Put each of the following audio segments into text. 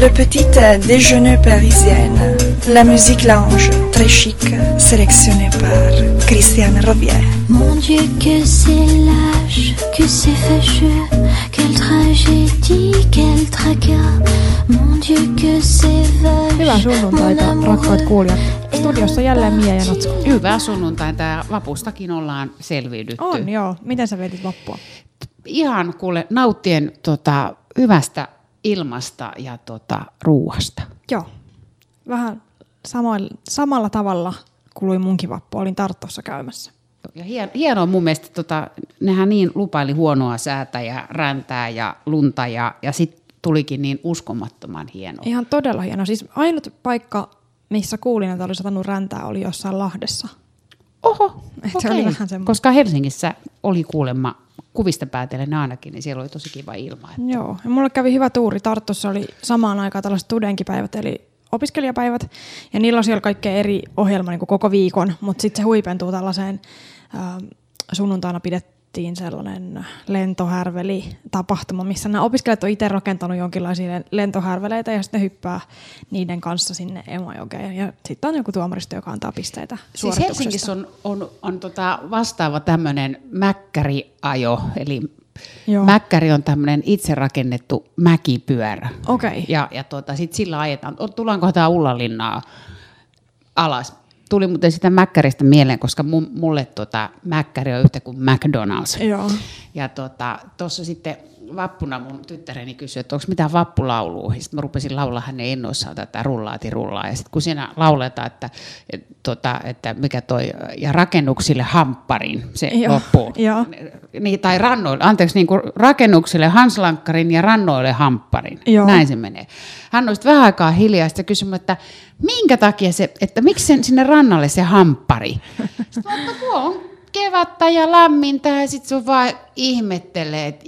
Le petit déjeuner parisienne. La musique lounge, très chic, sélectionnée par Christiane Robier. Mon Dieu, que c'est lâche, que c'est fâcheux, quelle tragédie, quel tracas. Mon Dieu, que c'est vache. Hyvää sunnuntaita, rakkaat kuulijat. Studiossa jälleen Mia ja Natsu. Hyvää sunnuntaita ja vapustakin ollaan selviydytty. On, joo. Miten sä vietit vappua? Ihan kuule nauttien tota, hyvästä ilmasta ja tota, ruuasta. Joo. Vähän samoilla, samalla tavalla kului munkin vappu. Olin Tartossa käymässä. Ja hien, hienoa mun mielestä, tota, nehän niin lupaili huonoa säätä ja räntää ja lunta ja, ja sitten tulikin niin uskomattoman hienoa. Ihan todella hieno. Siis ainut paikka, missä kuulin, että oli satanut räntää, oli jossain Lahdessa. Oho, Et se okei. oli vähän semmoinen. Koska Helsingissä oli kuulemma kuvista päätellen ainakin, niin siellä oli tosi kiva ilma. Joo, ja mulle kävi hyvä tuuri. Tartussa oli samaan aikaan tällaiset studenkipäivät, eli opiskelijapäivät, ja niillä on siellä kaikkea eri ohjelma niin kuin koko viikon, mutta sitten se huipentuu tällaiseen, äh, sunnuntaina pidettiin sellainen lentohärveli-tapahtuma, missä nämä opiskelijat on itse rakentanut jonkinlaisia lentohärveleitä, ja sitten hyppää niiden kanssa sinne Emajokeen, ja sitten on joku tuomaristo, joka antaa pisteitä Siis. Helsingissä on, on, on tota vastaava tämmöinen mäkkäriajo, eli Joo. mäkkäri on tämmöinen itse rakennettu mäkipyörä. Okei. Ja, ja tota, sitten sillä ajetaan, tullaanko tämä Ullalinnaa alas? Tuli muuten sitä mäkkäristä mieleen, koska mulle tota, mäkkäri on yhtä kuin McDonald's. Joo. Ja tuossa tota, sitten vappuna mun tyttäreni kysyi, että onko mitään vappulaulua. Sitten mä rupesin laulaa hänen innoissaan tätä rullaati rullaa. Ja sitten kun siinä lauletaan, että, et, tota, että mikä toi, ja rakennuksille hampparin se Joo, loppuu. joo. Niin, tai rannoille, anteeksi, niin kuin rakennuksille hanslankkarin ja rannoille hampparin. Joo. Näin se menee. Hän olisi vähän aikaa hiljaa ja sitten kysyi, että minkä takia se, että miksi sen, sinne rannalle se hamppari? Sitten mä että kun on kevättä ja lämmintä ja sitten se on vaan ihmettelee, että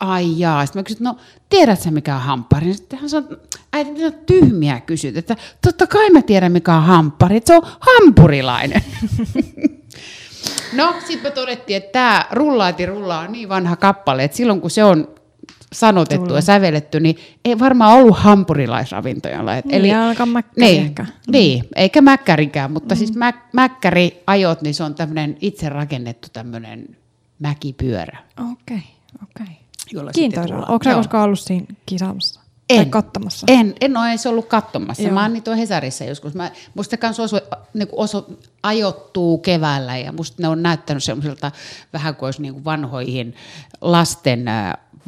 ai jaa. Sitten mä kysyin, no tiedät sä mikä on hamppari? Sitten hän sanoi, äiti, mitä tyhmiä kysyt, että totta kai mä tiedän mikä on hamppari, että se on hampurilainen. No, sitten me todettiin, että tämä rullaati rullaa on niin vanha kappale, että silloin kun se on sanotettu ja sävelletty, niin ei varmaan ollut hampurilaisravintoja. Niin, ja ainakaan mäkkäri niin, ehkä. niin, eikä mäkkärikään, mutta mm. siis mä, mäkkäriajot, niin se on tämmöinen itse rakennettu tämmöinen mäkipyörä. Okei, okei. Jolla sitten Kiintoisaa. tullaan. Onko sä koskaan ollut siinä kisaamassa? Tai En. katsomassa? En, en ole edes ollut katsomassa. Joo. Mä oon niitä Hesarissa joskus. Mä, musta kanssa osu, niin osu, ajoittuu keväällä ja musta ne on näyttänyt semmoisilta vähän kuin olisi niin kuin vanhoihin lasten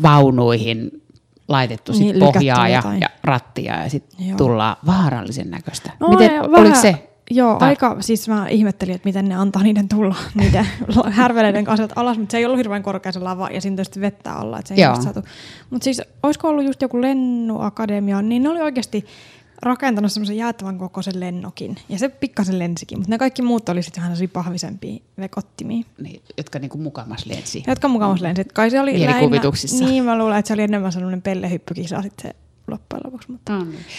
vaunuihin laitettu sit Niin, pohjaa ja, jotain. ja rattia ja sitten tullaan vaarallisen näköistä. No, Miten, oliko se? Joo, Tai- aika, siis mä ihmettelin, että miten ne antaa niiden tulla niiden härveleiden kanssa alas, mutta se ei ollut hirveän korkea se lava ja siinä tietysti vettä alla, että se ei saatu. Mutta siis olisiko ollut just joku lennuakatemia, niin ne oli oikeasti rakentanut semmoisen jäätävän kokoisen lennokin. Ja se pikkasen lensikin, mutta ne kaikki muut oli sitten vähän pahvisempia vekottimia. Niin, jotka niinku mukamas lensi. Jotka mukamas lensi. Kai se oli lähinnä, niin mä luulen, että se oli enemmän sellainen pellehyppykisa sitten se loppujen lopuksi. Mutta.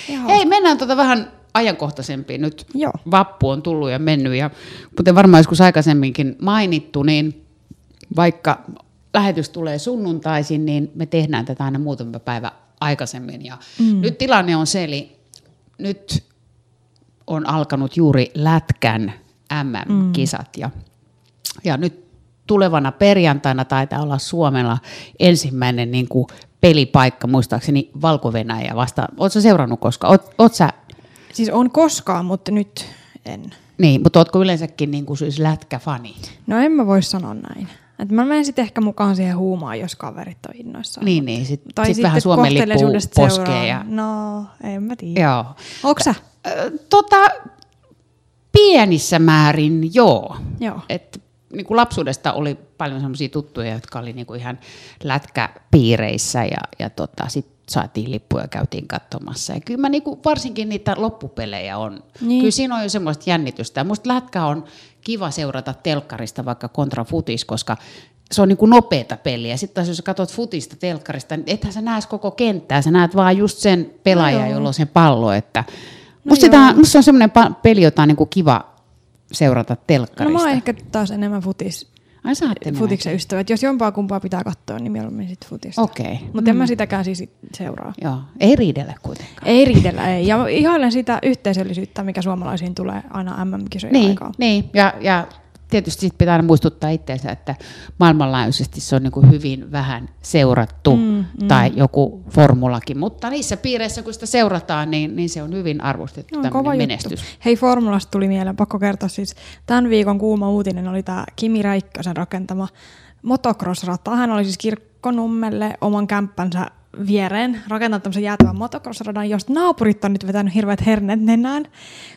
Ihan Hei, mennään tota vähän ajankohtaisempiin. Nyt Joo. vappu on tullut ja mennyt. Ja kuten varmaan joskus aikaisemminkin mainittu, niin vaikka lähetys tulee sunnuntaisin, niin me tehdään tätä aina muutama päivä aikaisemmin. Ja mm. nyt tilanne on se, eli nyt on alkanut juuri Lätkän MM-kisat. Ja, ja nyt tulevana perjantaina taitaa olla Suomella ensimmäinen niin kuin pelipaikka, muistaakseni valko vasta. Oletko seurannut koskaan? Oot, oot sä, siis on koskaan, mutta nyt en. niin, mutta ootko yleensäkin niin kuin siis lätkäfani? No en mä voi sanoa näin. Et mä menen sitten ehkä mukaan siihen huumaan, jos kaverit on innoissaan. Niin, niin. Sitten Tai sit sitten vähän Suomen lippu poskee. Ja, No, en mä tiedä. joo. Onko sä? Tota, pienissä määrin joo. Joo. Et, niin kuin lapsuudesta oli paljon semmoisia tuttuja, jotka oli niin kuin ihan lätkäpiireissä ja, ja tota, sitten saatiin lippuja ja käytiin katsomassa. Ja kyllä mä niin kuin, varsinkin niitä loppupelejä on. Niin. Kyllä siinä on jo semmoista jännitystä. Musta lätkä on kiva seurata telkkarista vaikka kontra futis, koska se on niin kuin nopeata peliä. Sitten taas jos sä katsot futista telkkarista, niin ethän sä näe koko kenttää, sä näet vaan just sen pelaajan, No jolla on se pallo. Että No musta, sitä, musta se on semmoinen peli, jota on niin kuin kiva seurata No telkkarista. mä oon ehkä taas enemmän futis Ai näin. futiksen ystävät. Jos jompaa kumpaa pitää katsoa, niin mieluummin sit futista. Okei. Mm. Mutta en mä sitäkään siis seuraa. Joo, ei riidellä kuitenkaan. Ei riidellä, ei. Ja ihailen sitä yhteisöllisyyttä, mikä suomalaisiin tulee aina MM-kisojen Niin, aikaan. niin. Ja, ja tietysti sit pitää aina muistuttaa itseensä, että maailmanlaajuisesti se on niin hyvin vähän seurattu Mm, mm, tai joku formulakin, mutta niissä piireissä, kun sitä seurataan, niin, niin se on hyvin arvostettu No, tämmöinen kova menestys. juttu. Hei, Formulasta tuli mieleen, pakko kertoa siis, tämän viikon kuuma uutinen oli tämä Kimi Räikkösen rakentama motocross-rata. Hän oli siis Kirkkonummelle oman kämppänsä viereen rakentanut tämmöisen jäätävän motocross-radan, josta naapurit on nyt vetänyt hirveät hernet nenään,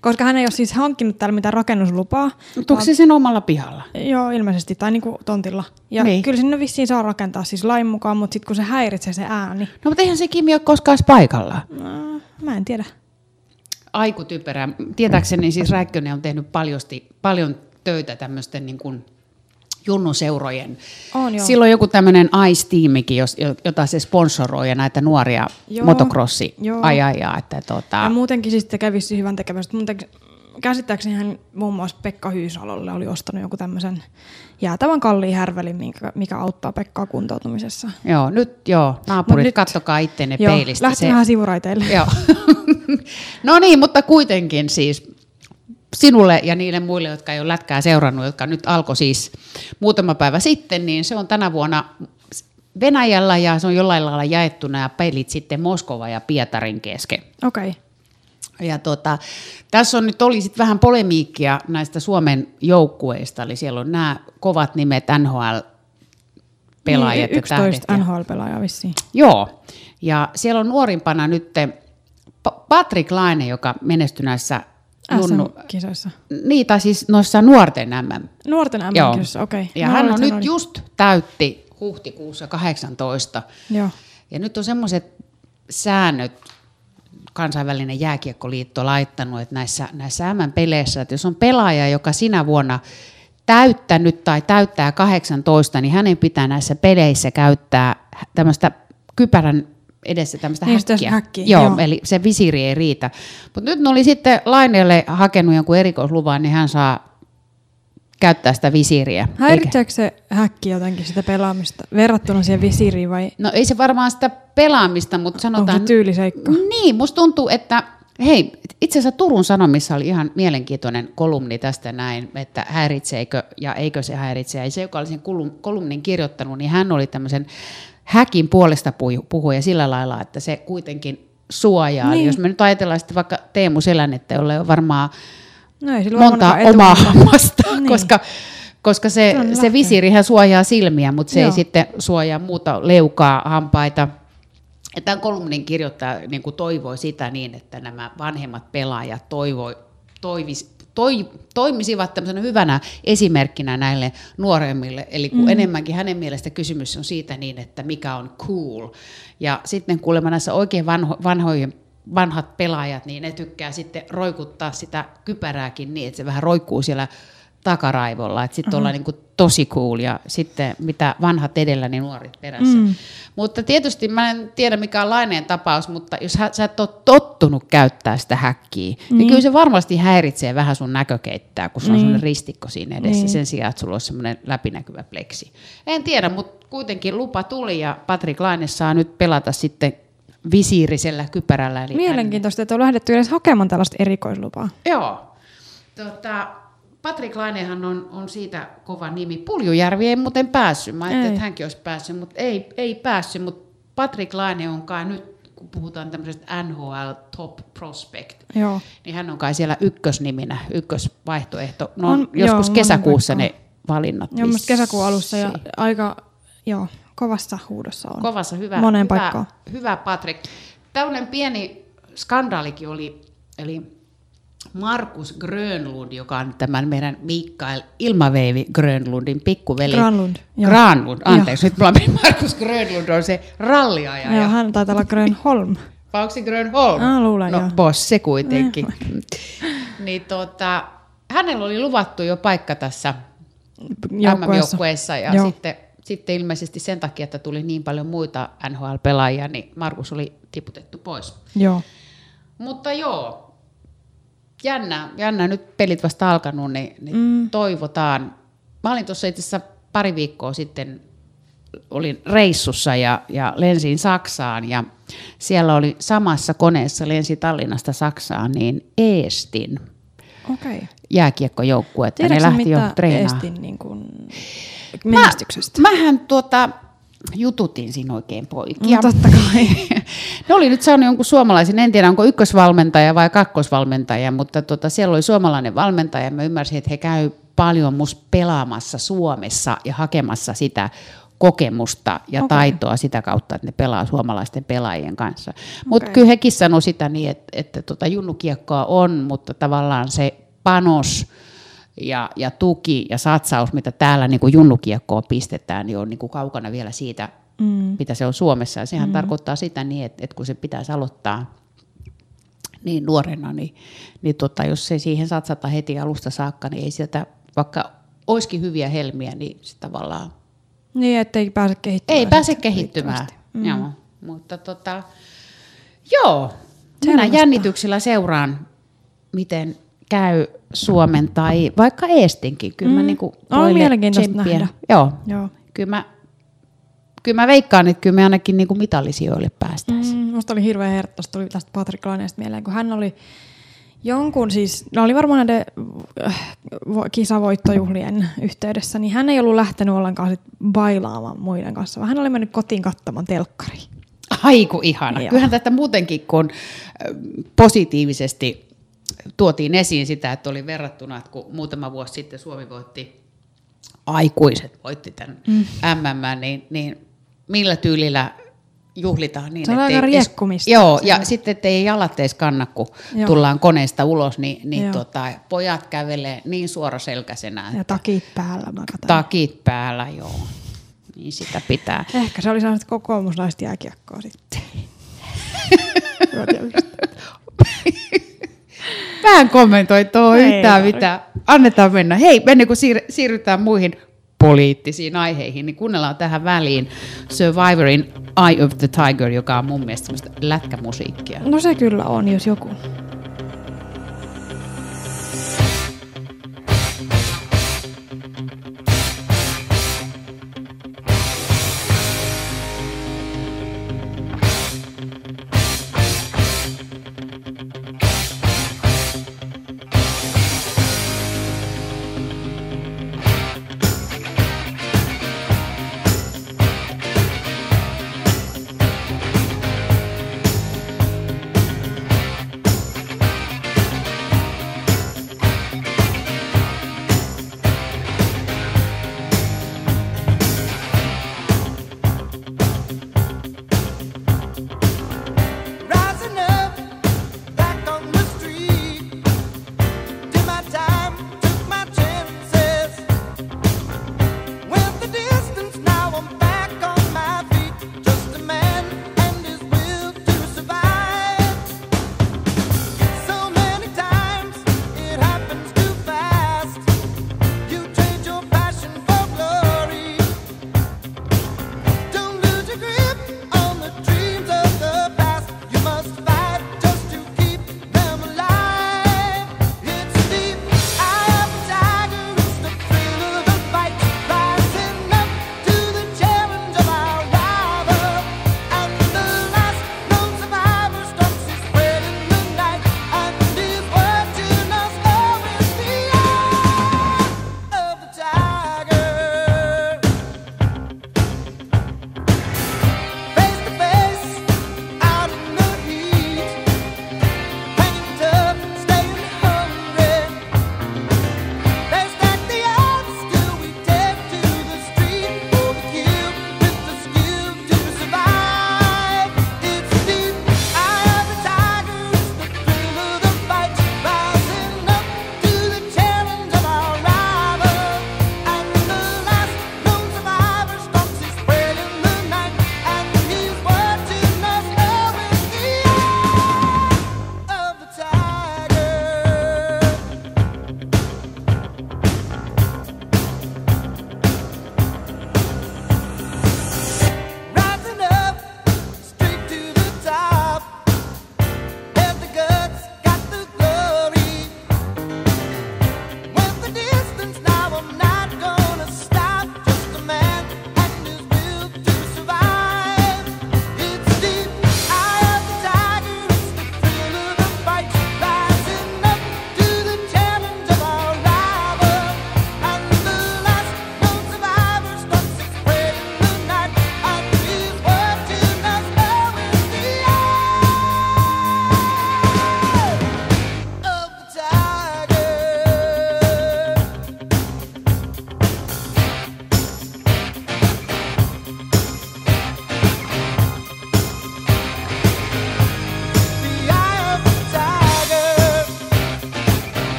koska hän ei ole siis hankkinut täällä mitään rakennuslupaa. Mutta onko se sen omalla pihalla? Joo, ilmeisesti, tai niinku tontilla. Ja Niin. kyllä sinne vissiin saa rakentaa siis lain mukaan, mutta sitten kun se häiritsee se ääni, No mutta eihän se Kimi ole koskaan paikalla. no, mä en tiedä. Aiku typerää. Tietääkseni siis Räikkönen on tehnyt paljosti, paljon töitä tämmöisten niin kuin junnuseurojen. On, joo. Silloin joku tämmöinen ICE-tiimikin, jota se sponsoroi ja näitä nuoria Joo, motocrossi joo. ajajia. Että tota, Ja muutenkin siis kävisi hyvän tekevästä. Muuten käsittääkseni hän muun muassa Pekka Hyysalolle oli ostanut joku tämmöisen jäätävän kalliin härvelin, mikä, mikä auttaa Pekkaa kuntoutumisessa. Joo, nyt joo, naapurit, nyt, kattokaa ittenne Joo, peilistä. lähti vähän sivuraiteille. Joo. no niin, mutta kuitenkin siis sinulle ja niille muille, jotka ei ole lätkää seurannut, jotka nyt alkoi siis muutama päivä sitten, niin se on tänä vuonna Venäjällä ja se on jollain lailla jaettuna ja pelit sitten Moskova ja Pietarin kesken. Okei. Okay. Ja tota, tässä on nyt oli sit vähän polemiikkia näistä Suomen joukkueista, eli siellä on nämä kovat nimet NHL-pelaajat Niin, ja tähdet. 11 ja- NHL-pelaajaa vissiin. Joo, ja siellä on nuorimpana nyt Pa- Patrick Laine, joka menestyi näissä junnu, SM-kisoissa. niin, tai siis noissa nuorten MM. Nuorten. MM-kisoissa, okei. Okay. Ja hän on nyt just täytti huhtikuussa 18. Joo. Ja nyt on semmoiset säännöt, kansainvälinen jääkiekkoliitto laittanut, että näissä, näissä MM-peleissä, että jos on pelaaja, joka sinä vuonna täyttänyt tai täyttää 18, niin hänen pitää näissä peleissä käyttää tämmöistä kypärän edessä tämmöistä Niin, häkkiä. häkkiä, Joo, joo. eli se visiiri ei riitä. Mutta nyt ne oli sitten Laineelle hakenut jonkun erikoisluvan, niin hän saa käyttää sitä visiiriä. Eikä- Häiritseekö se häkki jotenkin sitä pelaamista verrattuna siihen visiiriin vai No ei se varmaan sitä pelaamista, mutta onko sanotaan... se tyyliseikka? Niin, musta tuntuu, että hei, itse asiassa Turun Sanomissa oli ihan mielenkiintoinen kolumni tästä näin, että häiritseekö ja eikö se häiritse. Ja se, joka oli sen kolum- kolumnin kirjoittanut, niin hän oli tämmöisen häkin puolesta puhu- puhuja sillä lailla, että se kuitenkin suojaa. Niin. Jos me nyt ajatellaan sitten vaikka Teemu Selänettä, jolle on varmaan No ei monta omaa hammasta, Niin. koska, koska se, Se se visiirihän suojaa silmiä, mutta se ei Joo. sitten suojaa muuta leukaa, hampaita. Ja tämän kolumnin kirjoittaja niin kuin toivoi sitä niin, että nämä vanhemmat pelaajat toivoi, toivis, toi, toimisivat tämmöisenä hyvänä esimerkkinä näille nuoremmille. Eli kun mm. enemmänkin hänen mielestä kysymys on siitä niin, että mikä on cool. Ja sitten kuulemma näissä oikein vanho, vanhojen vanhat pelaajat, niin ne tykkää sitten roikuttaa sitä kypärääkin niin, että se vähän roikkuu siellä takaraivolla, että sitten ollaan niin kuin tosi cool ja sitten mitä vanhat edellä, niin nuoret perässä. Mm. Mutta tietysti mä en tiedä mikä on laineen tapaus, mutta jos hä- sä et ole tottunut käyttää sitä häkkiä, niin, niin kyllä se varmasti häiritsee vähän sun näkökeittää, kun sulla on Niin. semmoinen ristikko siinä edessä Niin. sen sijaan, että sulla olisi semmoinen läpinäkyvä pleksi. En tiedä, mutta kuitenkin lupa tuli ja Patrick Laine saa nyt pelata sitten visiirisellä kypärällä. Eli hän- Mielenkiintoista, että on lähdetty edes hakemaan tällaista erikoislupaa. Joo. Tota, Patrik Lainehan on, on siitä kova nimi. Puljujärvi ei muuten päässyt. Mä ajattelin, Ei. että hänkin olisi päässyt, mutta ei, ei päässyt. Mutta Patrik Laine on kai nyt, kun puhutaan tämmöisestä NHL Top Prospect, Joo. niin hän on kai siellä ykkösniminä, ykkösvaihtoehto. No On, joskus joo, kesäkuussa ne valinnat. Joo, musta kesäkuun alussa ja aika, joo, kovassa huudossa on. Kovassa hyvä, Moneen hyvä, paikkaan. hyvä Patrik. Tällainen pieni skandaalikin oli, eli Markus Grönlund, joka on tämän meidän Mikael Ilmaveivi Grönlundin pikkuveli. Granlund, joo. Granlund, anteeksi, nyt mulla meni Markus Grönlund on se ralliajaja. Joo, hän taitaa olla Grönholm. Vai onko se Grönholm? Ah, luulen, no, joo. boss se kuitenkin. niin tota, hänellä oli luvattu jo paikka tässä Joukkueessa. MM-joukkueessa ja Joo. sitten, sitten ilmeisesti sen takia, että tuli niin paljon muita NHL-pelaajia, niin Markus oli tiputettu pois. Joo. Mutta joo, jännä, jännä nyt pelit vasta alkanut, niin, niin Mm. toivotaan. Mä olin tuossa itse asiassa pari viikkoa sitten olin reissussa ja, ja lensin Saksaan ja siellä oli samassa koneessa lensi Tallinnasta Saksaan niin Eestin. Okay. jääkiekkojoukkuet ne lähti jo mitä treenaamaan. Estin niin kuin menestyksestä? Mä, mähän tuota, jututin siinä oikein poikia. No, totta kai. ne oli nyt saanut jonkun suomalaisen, en tiedä onko ykkösvalmentaja vai kakkosvalmentaja, mutta tota, siellä oli suomalainen valmentaja. Mä ymmärsin, että he käy paljon mus pelaamassa Suomessa ja hakemassa sitä kokemusta ja okay. taitoa sitä kautta, että ne pelaa suomalaisten pelaajien kanssa. Mutta Okei. kyllä hekin sanoi sitä niin, että, että tota junnukiekkoa on, mutta tavallaan se panos ja, ja tuki ja satsaus, mitä täällä niin kuin junnukiekkoon pistetään, niin on niin kuin kaukana vielä siitä, Mm. mitä se on Suomessa. Ja sehän mm. tarkoittaa sitä niin, että, että kun se pitäisi aloittaa niin nuorena, niin, niin tota, jos ei siihen satsata heti alusta saakka, niin ei sieltä, vaikka olisikin hyviä helmiä, niin se tavallaan Niin, ettei pääse kehittymään. ei pääse kehittymään. Mm. Joo, mutta tota, joo, minä Sellaista. jännityksellä seuraan, miten käy Suomen tai vaikka Eestinkin. Kyllä mä Mm. niinku On mielenkiintoista tsemppiä. nähdä. Joo, Joo. kyllä mä, kyllä mä veikkaan, että kyllä me ainakin niinku mitalisijoille päästäisiin. Mm, musta oli hirveän herttaista, tuli tästä Patrick Laineesta mieleen, kun hän oli jonkun siis, ne oli varmaan näiden äh, vo- kisavoittojuhlien yhteydessä, niin hän ei ollut lähtenyt ollenkaan sit bailaamaan muiden kanssa, vaan hän oli mennyt kotiin katsomaan telkkariin. Aiku ihana. Joo. Kyllähän tästä muutenkin, kun ö, positiivisesti tuotiin esiin sitä, että oli verrattuna, että kun muutama vuosi sitten Suomi voitti, aikuiset voitti tämän mm. MM, niin, niin millä tyylillä juhlitaan niin, Se on ettei aika riekkumista. Joo, ja on. sitten ettei jalat edes kanna, kun Joo. tullaan koneesta ulos, niin, niin Joo. tota, pojat kävelee niin suoraselkäisenä, Ja takit päällä mä katsoin. takit päällä, joo. Niin sitä pitää. Ehkä se oli saanut kokoomuslaista jääkiekkoa sitten. Mä. Vähän kommentoi tuo Ei yhtään mitään. Annetaan mennä. Hei, ennen kuin siir- siirrytään muihin poliittisiin aiheihin, niin kuunnellaan tähän väliin Survivorin Eye of the Tiger, joka on mun mielestä semmoista lätkämusiikkia. No se kyllä on, jos joku.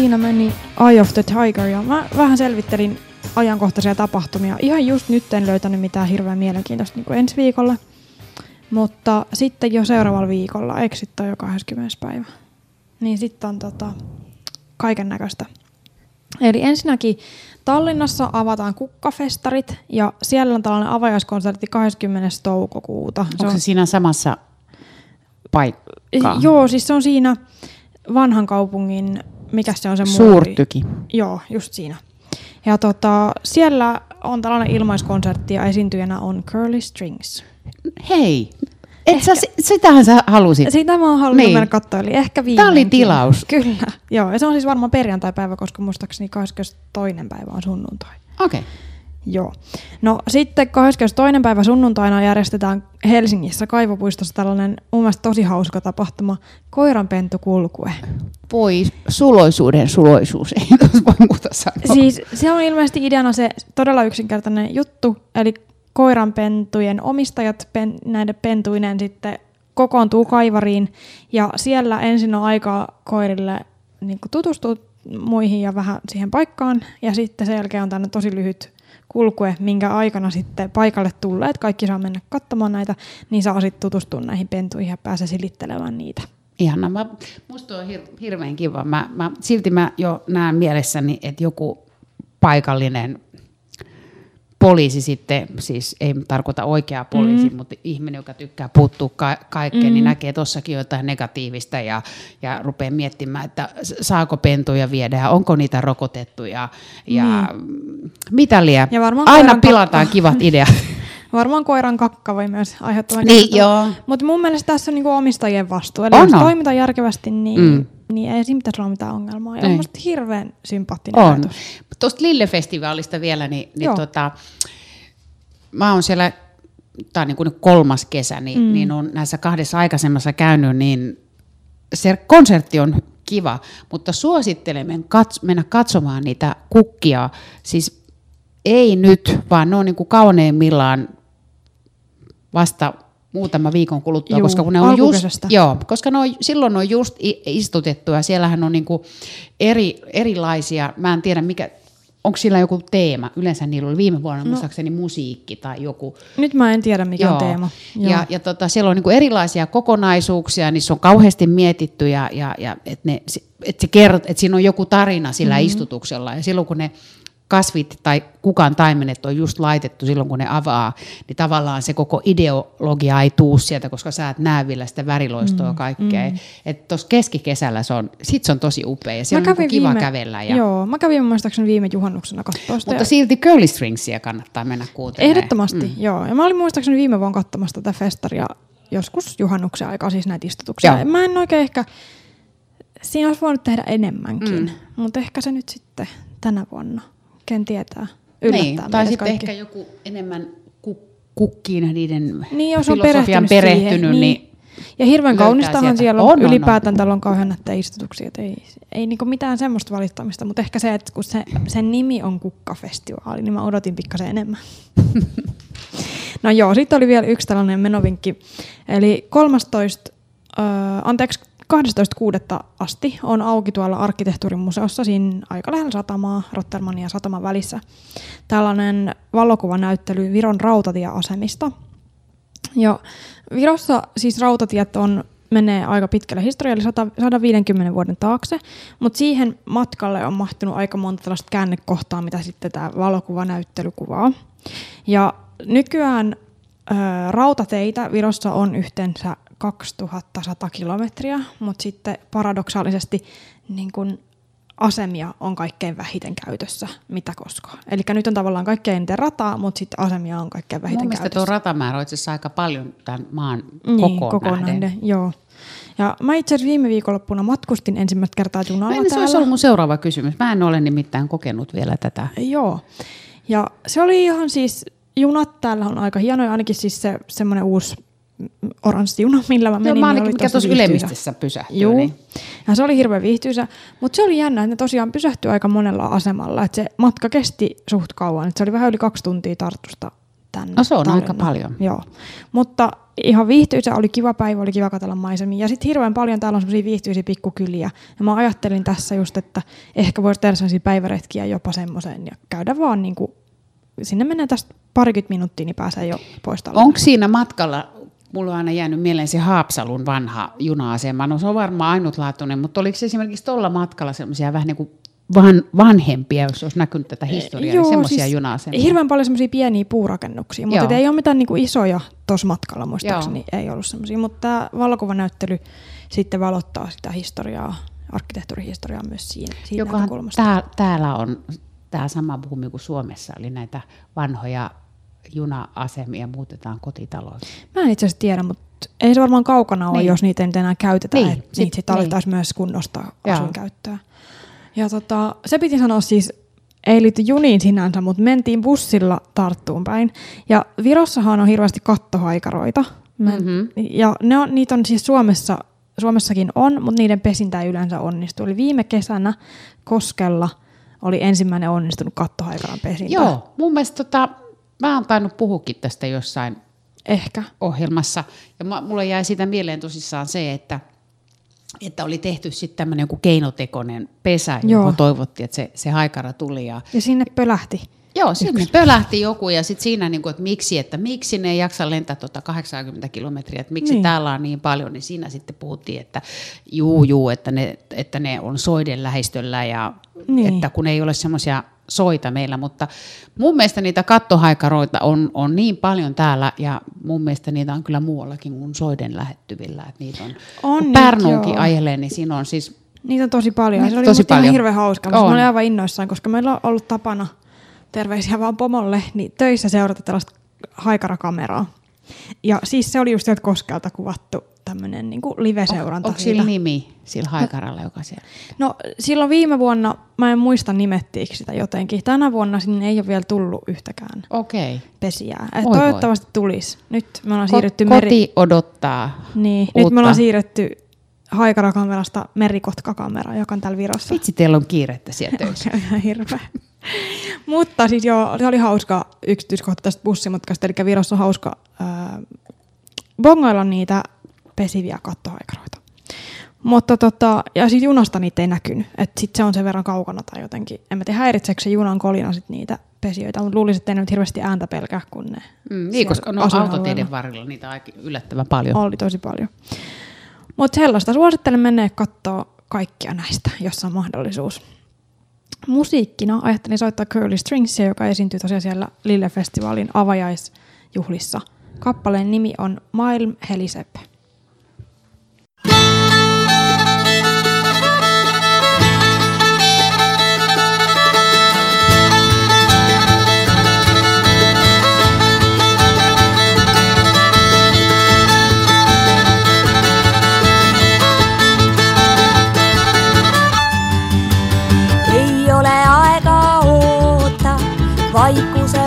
Siinä meni Eye of the Tiger ja mä vähän selvittelin ajankohtaisia tapahtumia. Ihan just nyt en löytänyt mitään hirveän mielenkiintoista niin kuin ensi viikolla. Mutta sitten jo seuraavalla viikolla, eikö sitten jo 20. päivä? Niin sitten on tota, kaiken näköistä. Eli ensinnäkin Tallinnassa avataan kukkafestarit ja siellä on tällainen avajaiskonsertti 20. toukokuuta. Se Onko on, se siinä samassa paikkaa? joo, siis se on siinä vanhan kaupungin, mikä se on se muoti? Suurtyki. Joo, just siinä. Ja tota, siellä on tällainen ilmaiskonsertti ja esiintyjänä on Curly Strings. Hei, et sä, si- sitähän sä halusit. Sitä mä oon halunnut Niin. mennä katsoa, eli ehkä viimeinkin. oli tilaus. Kyllä, joo. Ja se on siis varmaan perjantai-päivä, koska muistaakseni 22. päivä on sunnuntai. Okei. Okay. Joo. No sitten 22. päivä sunnuntaina järjestetään Helsingissä kaivopuistossa tällainen mun mielestä tosi hauska tapahtuma, koiranpentu kulkue. Voi suloisuuden suloisuus, ei voi muuta sanoa. Siis se on ilmeisesti ideana se todella yksinkertainen juttu, eli koiranpentujen omistajat pen, näiden pentuinen sitten kokoontuu kaivariin ja siellä ensin on aikaa koirille niin tutustua muihin ja vähän siihen paikkaan ja sitten sen jälkeen on tämmöinen tosi lyhyt kulkue, minkä aikana sitten paikalle tulleet, kaikki saa mennä katsomaan näitä, niin saa sitten tutustua näihin pentuihin ja pääsee silittelemään niitä. Ihana. Mä, musta on hir- hirveän kiva. Mä, mä, silti mä jo näen mielessäni, että joku paikallinen poliisi sitten, siis ei tarkoita oikeaa poliisi, mm. mutta ihminen, joka tykkää puuttua ka- kaikkeen, mm. niin näkee tossakin jotain negatiivista ja, ja rupeaa miettimään, että saako pentuja viedä ja onko niitä rokotettu ja, ja mm. mitä liian. Ja varmaan Aina pilataan kakka. kivat ideat. Varmaan koiran kakka voi myös aiheuttaa Niin. Mutta mun mielestä tässä on niinku omistajien vastuu. Eli On, jos on. toimitaan järkevästi, niin, Mm. Niin ei siinä pitäisi olla mitään ongelmaa. Ja Ei. on musta hirveän sympaattinen On. ajatus. Tuosta Lille-festivaalista vielä, niin, niin Joo. tota, mä oon siellä, tämä on niin kuin kolmas kesä, niin, mm. Mm. niin on näissä kahdessa aikaisemmassa käynyt, niin se konsertti on kiva, mutta suosittelen kats, mennä katsomaan niitä kukkia, siis ei nyt, vaan ne on niin kuin kauneimmillaan vasta muutama viikon kuluttua, Juu, koska kun ne on just, joo, koska ne on, silloin ne on just istutettu ja siellähän on niinku eri, erilaisia, mä en tiedä mikä, onko sillä joku teema, yleensä niillä oli viime vuonna no. muistaakseni musiikki tai joku. Nyt mä en tiedä, mikä on teema. Ja, ja tota, siellä on niinku erilaisia kokonaisuuksia, niissä on kauheasti mietitty ja, ja, ja että ne, et se kert, et siinä on joku tarina sillä mm-hmm. istutuksella ja silloin kun ne kasvit tai kukaan taimenet on just laitettu silloin, kun ne avaa, niin tavallaan se koko ideologia ei tuu sieltä, koska sä et näe vielä sitä väriloistoa ja kaikkea. Mm. Että tuossa keskikesällä se on, sit se on tosi upea ja siellä on niinku kiva viime, kävellä. Ja, Joo, mä kävin muistaakseni viime juhannuksena katsoa sitä. mutta silti Curly Stringsia kannattaa mennä kuuntelemaan. Ehdottomasti, mm. joo. Ja mä olin muistaakseni viime vuonna katsomassa tätä festaria joskus juhannuksen aikaa, siis näitä istutuksia. Joo. Mä en oikein ehkä, siinä olisi voinut tehdä enemmänkin, Mm. mm. mutta ehkä se nyt sitten tänä vuonna, ken tietää, yllättää niin, tai sitten kaikki. ehkä joku enemmän ku, kukkiin niiden Niin, jos on filosofian perehtynyt, perehtynyt, niin, niin Ja hirveän kaunistahan sieltä. siellä on, On, on on, ylipäätään täällä on kauhean näitä istutuksia, että ei, ei niinku mitään semmoista valittamista, mutta ehkä se, että kun se, sen nimi on kukkafestivaali, niin mä odotin pikkasen enemmän. no joo, sitten oli vielä yksi tällainen menovinkki, eli 13, äh, anteeksi, 12.6. asti on auki tuolla arkkitehtuurimuseossa siinä aika lähellä satamaa, Rottermanin ja sataman välissä. Tällainen valokuvanäyttely Viron rautatieasemista. Ja Virossa siis rautatiet on, menee aika pitkälle 100, 150 vuoden taakse, mutta siihen matkalle on mahtunut aika monta tällaista käännekohtaa, mitä sitten tämä valokuvanäyttely kuvaa. Ja nykyään ö, rautateitä Virossa on yhteensä 2100 kilometriä, mutta sitten paradoksaalisesti niin kun asemia on kaikkein vähiten käytössä, mitä koskaan. Eli nyt on tavallaan kaikkein eniten rataa, mutta sitten asemia on kaikkein vähiten mun mielestä tuo käytössä. ratamäärä on itse asiassa aika paljon tämän maan Niin, nähden. Joo. Ja mä itse asiassa viime viikonloppuna matkustin ensimmäistä kertaa junalla Niin, se olisi ollut mun seuraava kysymys. Mä en ole nimittäin kokenut vielä tätä. Joo. Ja se oli ihan siis, junat täällä on aika hienoja, ainakin siis se semmoinen uusi oranssi juna, millä mä menin. Joo, niin mä ainakin, oli mikä tuossa viihtyisä. ylemmistössä pysähtyy. Joo. Niin. Ja se oli hirveän viihtyisä. Mutta se oli jännä, että ne tosiaan pysähtyi aika monella asemalla. Että se matka kesti suht kauan. Et se oli vähän yli kaksi tuntia Tartusta tänne. No se on aika Tallinnaan. paljon. Joo. Mutta ihan viihtyisä, oli kiva päivä, oli kiva katsella maisemia. Ja sitten hirveän paljon täällä on semmoisia viihtyisiä pikkukyliä. Ja mä ajattelin tässä just, että ehkä voisi tehdä sellaisia päiväretkiä jopa semmoiseen ja käydä vaan niin kuin, sinne menee tästä parikymmentä minuuttia, niin pääsee jo pois. Onko siinä matkalla, mulla on aina jäänyt mieleen se Haapsalun vanha juna-asema, no se on varmaan ainutlaatuinen, mutta oliko esimerkiksi tuolla matkalla semmoisia vähän niin kuin van, vanhempia, jos olisi näkynyt tätä historiaa, niin semmoisia siis juna-asemia? Hirveän paljon semmoisia pieniä puurakennuksia, mutta Joo. ei ole mitään niinku isoja tuossa matkalla muistaakseni, Joo. ei ollut semmoisia. Mutta tämä valokuvanäyttely sitten valottaa sitä historiaa, arkkitehtuurihistoriaa myös siinä, siitä Jokohan näkökulmasta. Tää, täällä on tämä sama buumi kuin Suomessa, eli näitä vanhoja juna-asemia muutetaan kotitaloiksi. Mä en itse asiassa tiedä, mutta ei se varmaan kaukana niin. ole, jos niitä ei enää käytetään. Niin. Niitä sitten niin. alettaisiin myös kunnostaa asuinkäyttöä. Ja tota, se piti sanoa siis, ei liity juniin sinänsä, mutta mentiin bussilla Tarttuun päin. Ja Virossahan on hirveästi kattohaikaroita. mm-hmm. Ja ne on, niitä on siis Suomessa, Suomessakin on, mutta niiden pesintä ei yleensä onnistu. Eli viime kesänä Koskella oli ensimmäinen onnistunut kattohaikaran pesintä. Joo, mun mielestä tota, mä oon tainnut puhukin tästä jossain Ehkä. ohjelmassa. Ja mulle jäi siitä mieleen tosissaan se, että että oli tehty sitten tämmöinen joku keinotekoinen pesä, Joo. johon toivottiin, että se, se haikara tuli. Ja, ja sinne pölähti. Joo, sinne Yksi. pölähti joku ja sitten siinä, niin kuin, että miksi, että miksi ne ei jaksa lentää tuota 80 kilometriä, että miksi niin. täällä on niin paljon, niin siinä sitten puhuttiin, että juu, juu, että ne, että ne on soiden lähistöllä ja niin. että kun ei ole semmoisia soita meillä, mutta mun mielestä niitä kattohaikaroita on, on niin paljon täällä ja mun mielestä niitä on kyllä muuallakin kuin soiden lähettyvillä. Että niitä on, on kun Pärnuunkin ajelee, niin siinä on siis... Niitä on tosi paljon. Se oli tosi paljon. ihan hirveän hauska. Mä olin aivan innoissaan, koska meillä on ollut tapana, terveisiä vaan pomolle, niin töissä seurata tällaista haikarakameraa. Ja siis se oli just sieltä Koskelta kuvattu tämmöinen niin live-seuranta. Onko sillä nimi sillä haikaralla, joka siellä? No silloin viime vuonna, mä en muista nimettiinkö sitä jotenkin. Tänä vuonna sinne ei ole vielä tullut yhtäkään okay. pesijää. Et toivottavasti voi. tulisi. Nyt me ollaan Ko- siirrytty... Koti meri... odottaa Niin, uutta. nyt me ollaan siirretty haikarakamerasta merikotkakameraan, joka on täällä Virossa. Vitsi, teillä on kiirettä sieltä töissä. ihan hirveä. Mutta siis joo, se oli hauska yksityiskohta tästä bussimatkasta, eli Virossa on hauska äh, bongailla niitä pesiviä kattohaikaroita. Mutta tota, ja siis junasta niitä ei näkynyt, että sit se on sen verran kaukana tai jotenkin. En mä tiedä häiritseekö se junan kolina sit niitä pesijöitä, mutta luulisin, että ei nyt hirveästi ääntä pelkää, kun ne mm, Niin, koska no autoteiden varrella niitä on aika yllättävän paljon. Oli tosi paljon. Mutta sellaista suosittelen mennä katsoa kaikkia näistä, jos on mahdollisuus. Musiikkina ajattelin soittaa Curly Stringsia, joka esiintyy tosiaan siellä Lille-festivaalin avajaisjuhlissa. Kappaleen nimi on Maailm Heliseppe.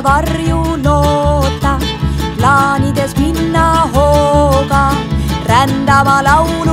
Varju noota, plaanides minna hooga, rändama laululooga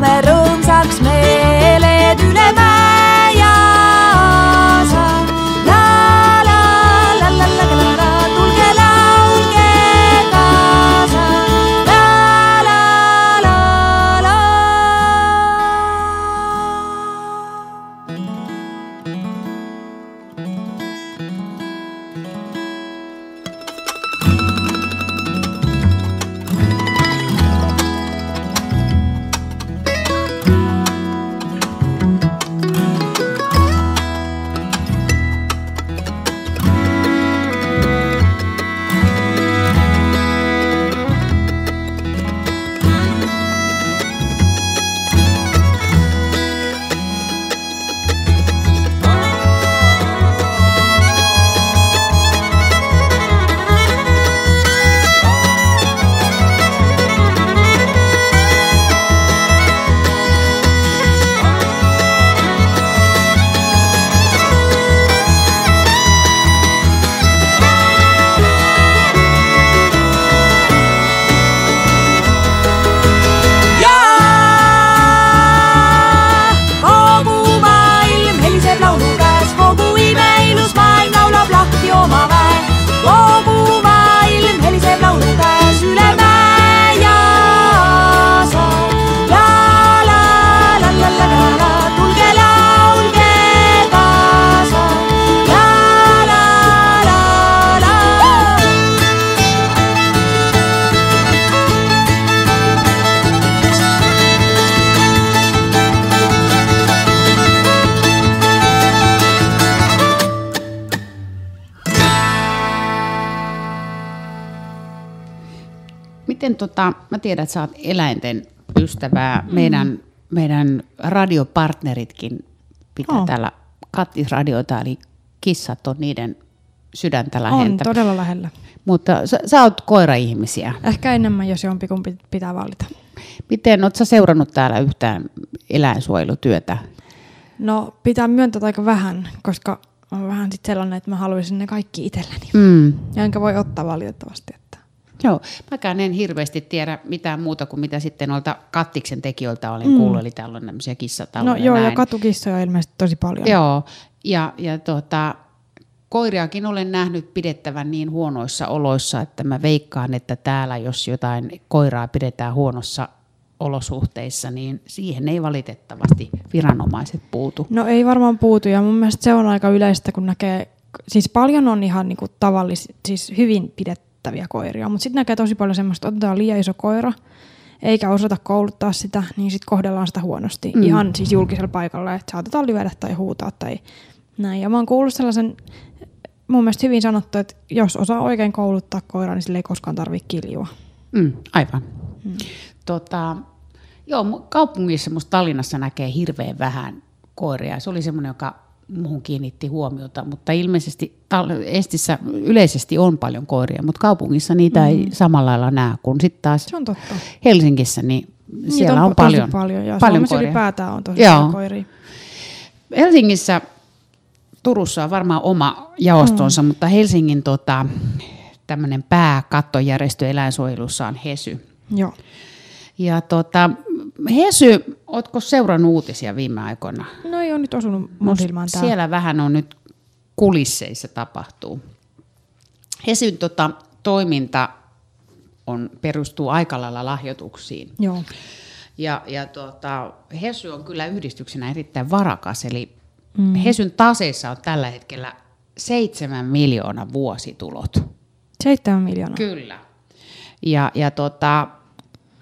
me mä tiedän, että sä oot eläinten ystävää. Meidän, meidän radiopartneritkin pitää On. täällä kattisradioita, eli kissat on niiden sydäntä On läheltä. todella lähellä. Mutta sä, sä oot koira-ihmisiä. Ehkä enemmän, jos jompikumpi pitää valita. Miten, oot sä seurannut täällä yhtään eläinsuojelutyötä? No pitää myöntää aika vähän, koska on vähän sit sellainen, että mä haluaisin ne kaikki itselleni. Mm. Ja enkä voi ottaa valitettavasti. Joo, mäkään en hirveästi tiedä mitään muuta kuin mitä sitten noilta kattiksen tekijöiltä olen mm. kuullut, eli täällä on tämmöisiä kissataloja. No joo, ja näin. katukissoja on ilmeisesti tosi paljon. Joo, ja, ja tota, koiriakin olen nähnyt pidettävän niin huonoissa oloissa, että mä veikkaan, että täällä jos jotain koiraa pidetään huonossa olosuhteissa, niin siihen ei valitettavasti viranomaiset puutu. No ei varmaan puutu, ja mun mielestä se on aika yleistä, kun näkee, siis paljon on ihan niinku tavallis, siis hyvin pidettäviä koiria, mutta sitten näkee tosi paljon semmoista, että otetaan liian iso koira, eikä osata kouluttaa sitä, niin sitten kohdellaan sitä huonosti. Mm. Ihan siis julkisella paikalla, että saatetaan lyödä tai huutaa tai näin. Ja mä oon kuullut sellaisen, mun mielestä hyvin sanottu, että jos osaa oikein kouluttaa koiraa, niin sille ei koskaan tarvitse kiljua. Mm, aivan. Mm. Tota, joo, kaupungissa musta Tallinnassa näkee hirveän vähän koiria. Se oli semmoinen, joka muuhun kiinnitti huomiota, mutta ilmeisesti Estissä yleisesti on paljon koiria, mutta kaupungissa niitä mm. ei samalla lailla näe kuin sitten taas Se on totta. Helsingissä, niin Niitä siellä on, tosi paljon, paljon, ja paljon Suomessa koiria. ylipäätään on tosi paljon koiria. Helsingissä, Turussa on varmaan oma jaostonsa, mm. mutta Helsingin tota, tämmöinen pääkattojärjestö eläinsuojelussa on HESY. Joo. Ja tota, Hesy, ootko seurannut uutisia viime aikoina? No ei ole nyt osunut mun Musta silmään tää. Siellä vähän on nyt kulisseissa tapahtuu. Hesyn tota, toiminta on, perustuu aika lailla lahjoituksiin. Joo. Ja, ja tota, Hesy on kyllä yhdistyksenä erittäin varakas, eli mm. Hesyn taseissa on tällä hetkellä seitsemän miljoonaa vuositulot. Seitsemän miljoonaa. Kyllä. Ja, ja tota,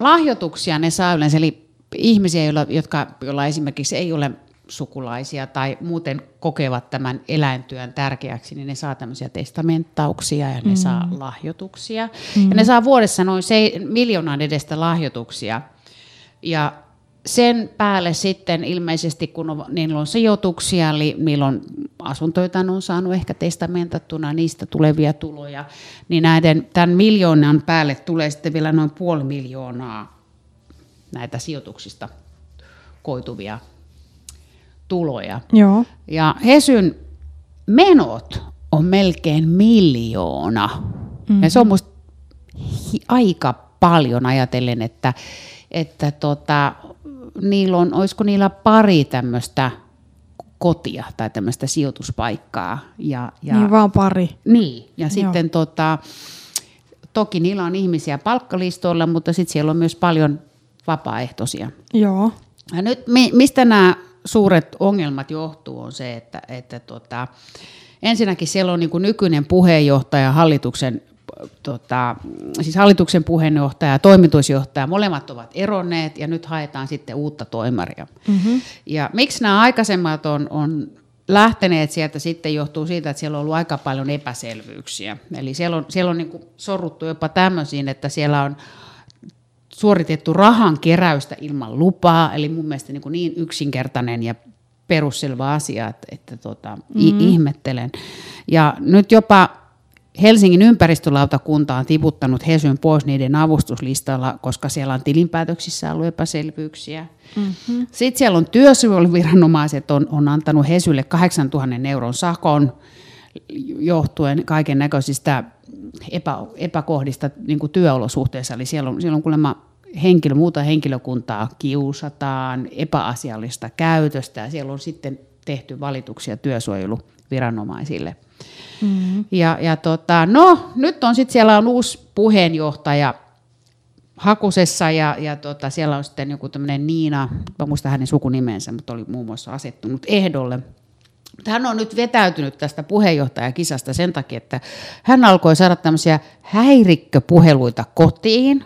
lahjoituksia ne saa yleensä, eli ihmisiä, joilla, jotka, joilla esimerkiksi ei ole sukulaisia tai muuten kokevat tämän eläintyön tärkeäksi, niin ne saa tämmöisiä testamenttauksia ja ne mm. saa lahjoituksia. Mm. Ja ne saa vuodessa noin se, miljoonan edestä lahjoituksia. Ja sen päälle sitten ilmeisesti, kun on, niillä on sijoituksia, eli niillä on asuntoja, on saanut ehkä testamentattuna niistä tulevia tuloja, niin näiden, tämän miljoonan päälle tulee sitten vielä noin puoli miljoonaa näitä sijoituksista koituvia tuloja. Joo. Ja Hesyn menot on melkein miljoona. Mm-hmm. Ja se on musta hi- aika paljon ajatellen, että, että tota, niillä on, olisiko niillä pari tämmöistä kotia tai tämmöistä sijoituspaikkaa. Ja, ja, Niin vaan pari. niin, ja sitten tota, toki niillä on ihmisiä palkkalistoilla, mutta sitten siellä on myös paljon vapaaehtoisia. Joo. Ja nyt mi- mistä nämä suuret ongelmat johtuu on se, että, että tota, ensinnäkin siellä on niin kuin nykyinen puheenjohtaja, hallituksen, tota, siis hallituksen puheenjohtaja ja toimitusjohtaja, molemmat ovat eronneet ja nyt haetaan sitten uutta toimaria. Mm-hmm. Ja miksi nämä aikaisemmat on, on lähteneet sieltä sitten johtuu siitä, että siellä on ollut aika paljon epäselvyyksiä. Eli siellä on, siellä on niin sorruttu jopa tämmöisiin, että siellä on suoritettu rahan keräystä ilman lupaa, eli mun mielestä niin, niin yksinkertainen ja perusselvä asia, että, että tota, mm-hmm. ihmettelen. Ja nyt jopa Helsingin ympäristölautakunta on tiputtanut Hesyn pois niiden avustuslistalla, koska siellä on tilinpäätöksissä ollut epäselvyyksiä. Mm-hmm. Sitten siellä on työsuojeluviranomaiset on, on antanut Hesylle 8000 euron sakon johtuen kaiken näköisistä epä, epäkohdista niin työolosuhteissa. Eli siellä on, siellä on kuulemma henkilö, muuta henkilökuntaa kiusataan, epäasiallista käytöstä ja siellä on sitten tehty valituksia työsuojeluviranomaisille. Mm-hmm. Ja, ja tota, no, nyt on sitten siellä on uusi puheenjohtaja Hakusessa ja, ja tota, siellä on sitten joku tämmöinen Niina, mä muistan hänen sukunimensä, mutta oli muun muassa asettunut ehdolle. Mutta hän on nyt vetäytynyt tästä puheenjohtajakisasta sen takia, että hän alkoi saada tämmöisiä häirikköpuheluita kotiin.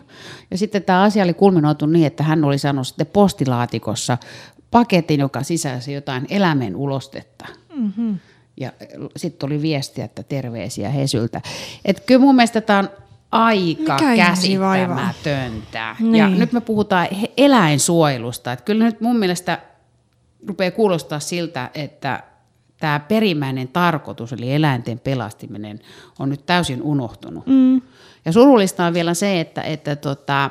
Ja sitten tämä asia oli kulminoitu niin, että hän oli saanut sitten postilaatikossa paketin, joka sisälsi jotain eläimen ulostetta. Mm-hmm. Ja sitten oli viesti, että terveisiä Hesyltä. Et kyllä mun mielestä tämä on aika Mikä käsittämätöntä. Niin. Ja nyt me puhutaan eläinsuojelusta. Että kyllä nyt mun mielestä rupeaa kuulostaa siltä, että tämä perimmäinen tarkoitus, eli eläinten pelastiminen, on nyt täysin unohtunut. Mm. Ja surullista on vielä se, että, että tota,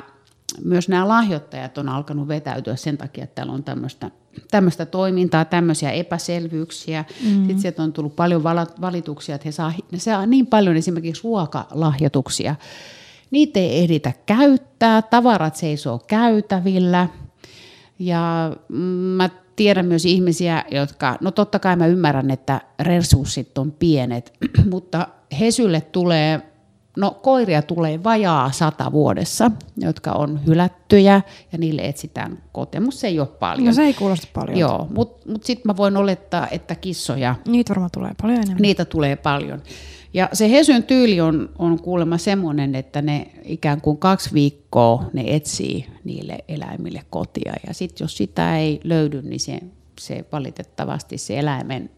myös nämä lahjoittajat on alkanut vetäytyä sen takia, että täällä on tämmöistä tämmöistä toimintaa, tämmöisiä epäselvyyksiä. Mm. Sitten sieltä on tullut paljon valituksia, että he saa, ne saa niin paljon esimerkiksi ruokalahjoituksia. Niitä ei ehditä käyttää, tavarat seisoo käytävillä. Ja mm, mä tiedän myös ihmisiä, jotka, no totta kai mä ymmärrän, että resurssit on pienet, mutta Hesylle tulee, no koiria tulee vajaa sata vuodessa, jotka on hylättyjä ja niille etsitään koteja, mutta se ei ole paljon. No se ei kuulosta paljon. Joo, mutta mut sitten mä voin olettaa, että kissoja, Niitä varmaan tulee paljon enemmän. niitä tulee paljon. Ja se Hesyn tyyli on, on kuulemma semmoinen, että ne ikään kuin kaksi viikkoa ne etsii niille eläimille kotia. Ja sitten jos sitä ei löydy, niin se, se valitettavasti se eläimen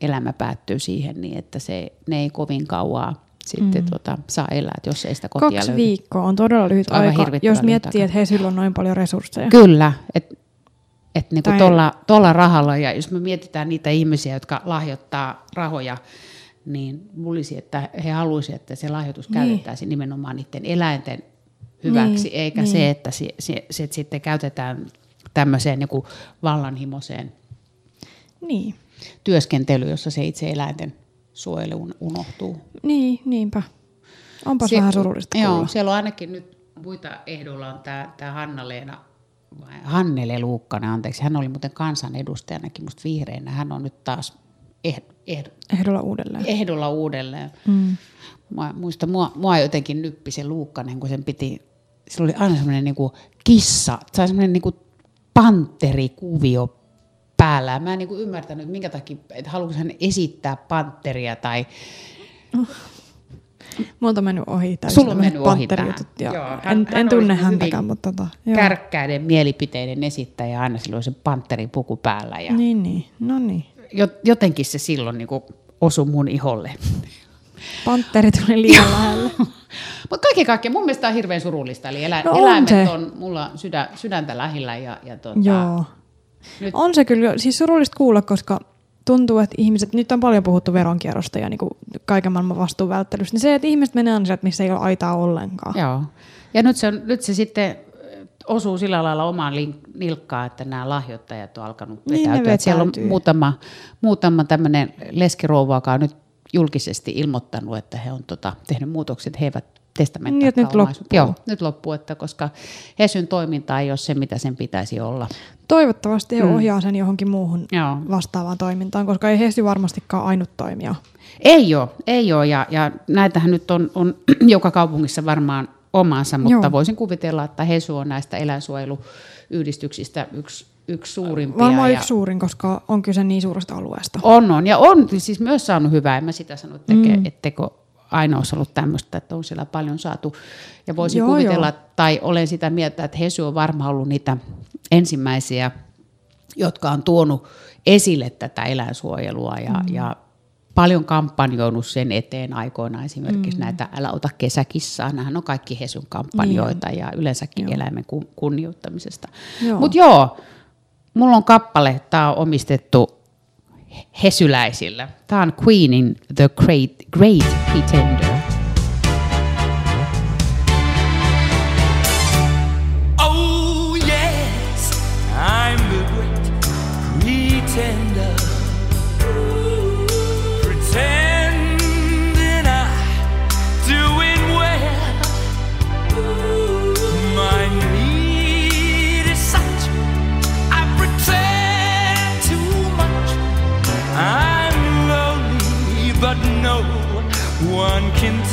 elämä päättyy siihen niin, että se, ne ei kovin kauaa sitten mm. tota, saa elää, jos ei sitä kotia Kaksi löydy. viikkoa on todella lyhyt Aivan aika, jos miettii, aika. että he sillä on noin paljon resursseja. Kyllä, että et niinku tuolla rahalla, ja jos me mietitään niitä ihmisiä, jotka lahjoittaa rahoja, niin luulisi, että he haluaisivat, että se lahjoitus Niin. käytettäisiin nimenomaan niiden eläinten hyväksi, Niin, eikä niin. se, että se, se, se sitten käytetään tämmöiseen niin vallanhimoiseen Niin. työskentelyyn, jossa se itse eläinten suojelu un- unohtuu. Niin, niinpä. Onpas Sie- vähän surullista Joo, kuulla. siellä on ainakin nyt muita ehdolla on tämä, tämä Hanna-Leena, Hannele Luukkanen, anteeksi. Hän oli muuten kansanedustajanakin musta vihreänä. Hän on nyt taas eh, eh, Ehdolla uudelleen. ehdolla uudelleen. Mm. Mä muistan, mua, mua jotenkin nyppi se Luukkanen, kun sen piti, sillä oli aina semmoinen niinku kissa, se oli semmoinen niinku panterikuvio päällä. Mä en niinku ymmärtänyt, minkä takia, että haluaisi hän esittää panteria tai Multa on mennyt ohi täysin Sulla on mennyt ohi ja Joo, hän- en, hän en tunne häntäkään, mutta tota, joo. kärkkäiden mielipiteiden esittäjä aina silloin se panteripuku päällä. Ja Niin, niin. No niin. Jo- jotenkin se silloin niinku osui mun iholle. Pantteri tuli liian lähelle. Mutta kaiken kaikkiaan mun mielestä on hirveän surullista. Eli elä, No on eläimet se. on mulla sydä, sydäntä lähellä. Ja, ja tota, Joo. Nyt- On se kyllä, siis surullista kuulla, koska tuntuu, että ihmiset, nyt on paljon puhuttu veronkierrosta ja niinku kaiken maailman vastuun välttelystä, niin se, että ihmiset menee aina sieltä, missä ei ole aitaa ollenkaan. Joo. Ja nyt se, on, nyt se sitten osuu sillä lailla omaan nilkkaan, että nämä lahjoittajat on alkanut Niin, vetäytyä. Et Siellä on vetäytyy. muutama, muutama tämmöinen leskirouva, joka on nyt julkisesti ilmoittanut, että he on tota, tehnyt muutokset, he eivät testamenttaa Niin, nyt loppuu. Joo, nyt loppuu, että koska Hesyn toiminta ei ole se, mitä sen pitäisi olla. Toivottavasti he ohjaa sen johonkin muuhun Joo. vastaavaan toimintaan, koska ei Hesy varmastikaan ainut toimija. Ei ole, ei ole ja, ja näitähän nyt on, on joka kaupungissa varmaan omansa, mutta Joo. Voisin kuvitella, että Hesu on näistä eläinsuojeluyhdistyksistä yksi, yksi suurimpia. Varmaan yksi suurin, koska on kyse niin suuresta alueesta. On, on. Ja on siis myös saanut hyvää. En mä sitä sano, että mm. ettekö aina olisi ollut tämmöistä, että on siellä paljon saatu. Ja voisin Joo, kuvitella, joo. tai olen sitä mieltä, että Hesu on varmaan ollut niitä ensimmäisiä, jotka on tuonut esille tätä eläinsuojelua ja, mm. ja paljon kampanjoinut sen eteen aikoina esimerkiksi mm. näitä Älä ota kesäkissaa. Nämähän on kaikki Hesun kampanjoita niin ja yleensäkin joo. eläimen kun- kunnioittamisesta. Mutta joo, mulla on kappale, tämä on omistettu hesyläisillä. Tämä on Queenin The Great, Great Pretender. one can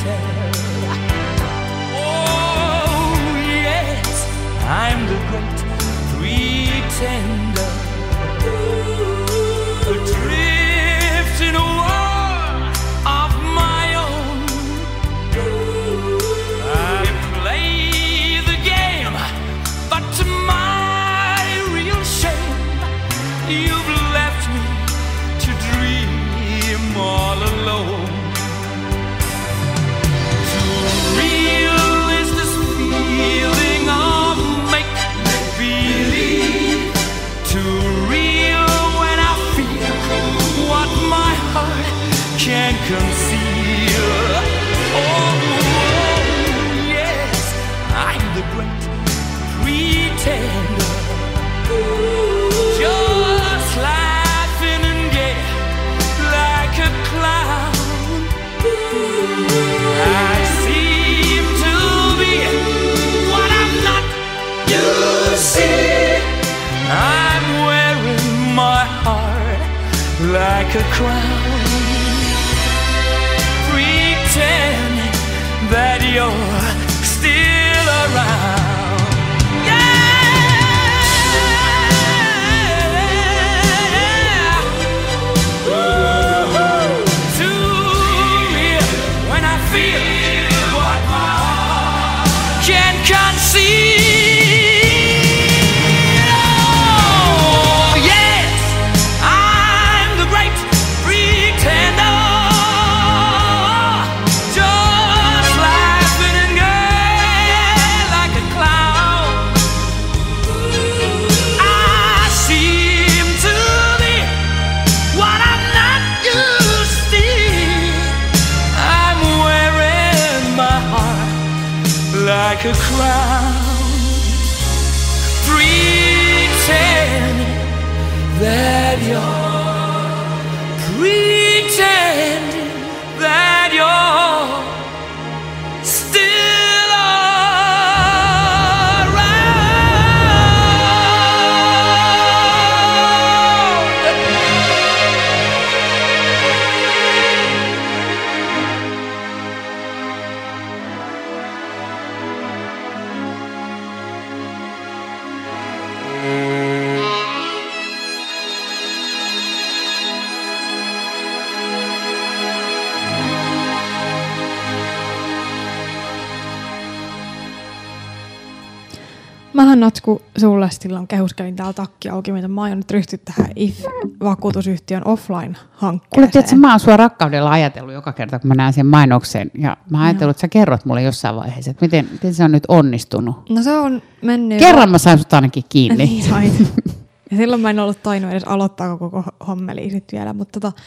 Mähän Natsku sulle silloin kehuskelin täällä takki auki, mitä mä aion nyt ryhtyä tähän IF-vakuutusyhtiön Kuule, offline-hankkeeseen. tiedätkö, mä oon sua rakkaudella ajatellut joka kerta, kun mä näen sen mainoksen. Ja mä oon ajatellut, että sä kerrot mulle jossain vaiheessa, että miten, miten se on nyt onnistunut. No se on mennyt... Kerran mä sain sut ainakin kiinni. Niin sait. Ja silloin mä en ollut tainnut edes aloittaa koko hommeli sit vielä, mutta tota,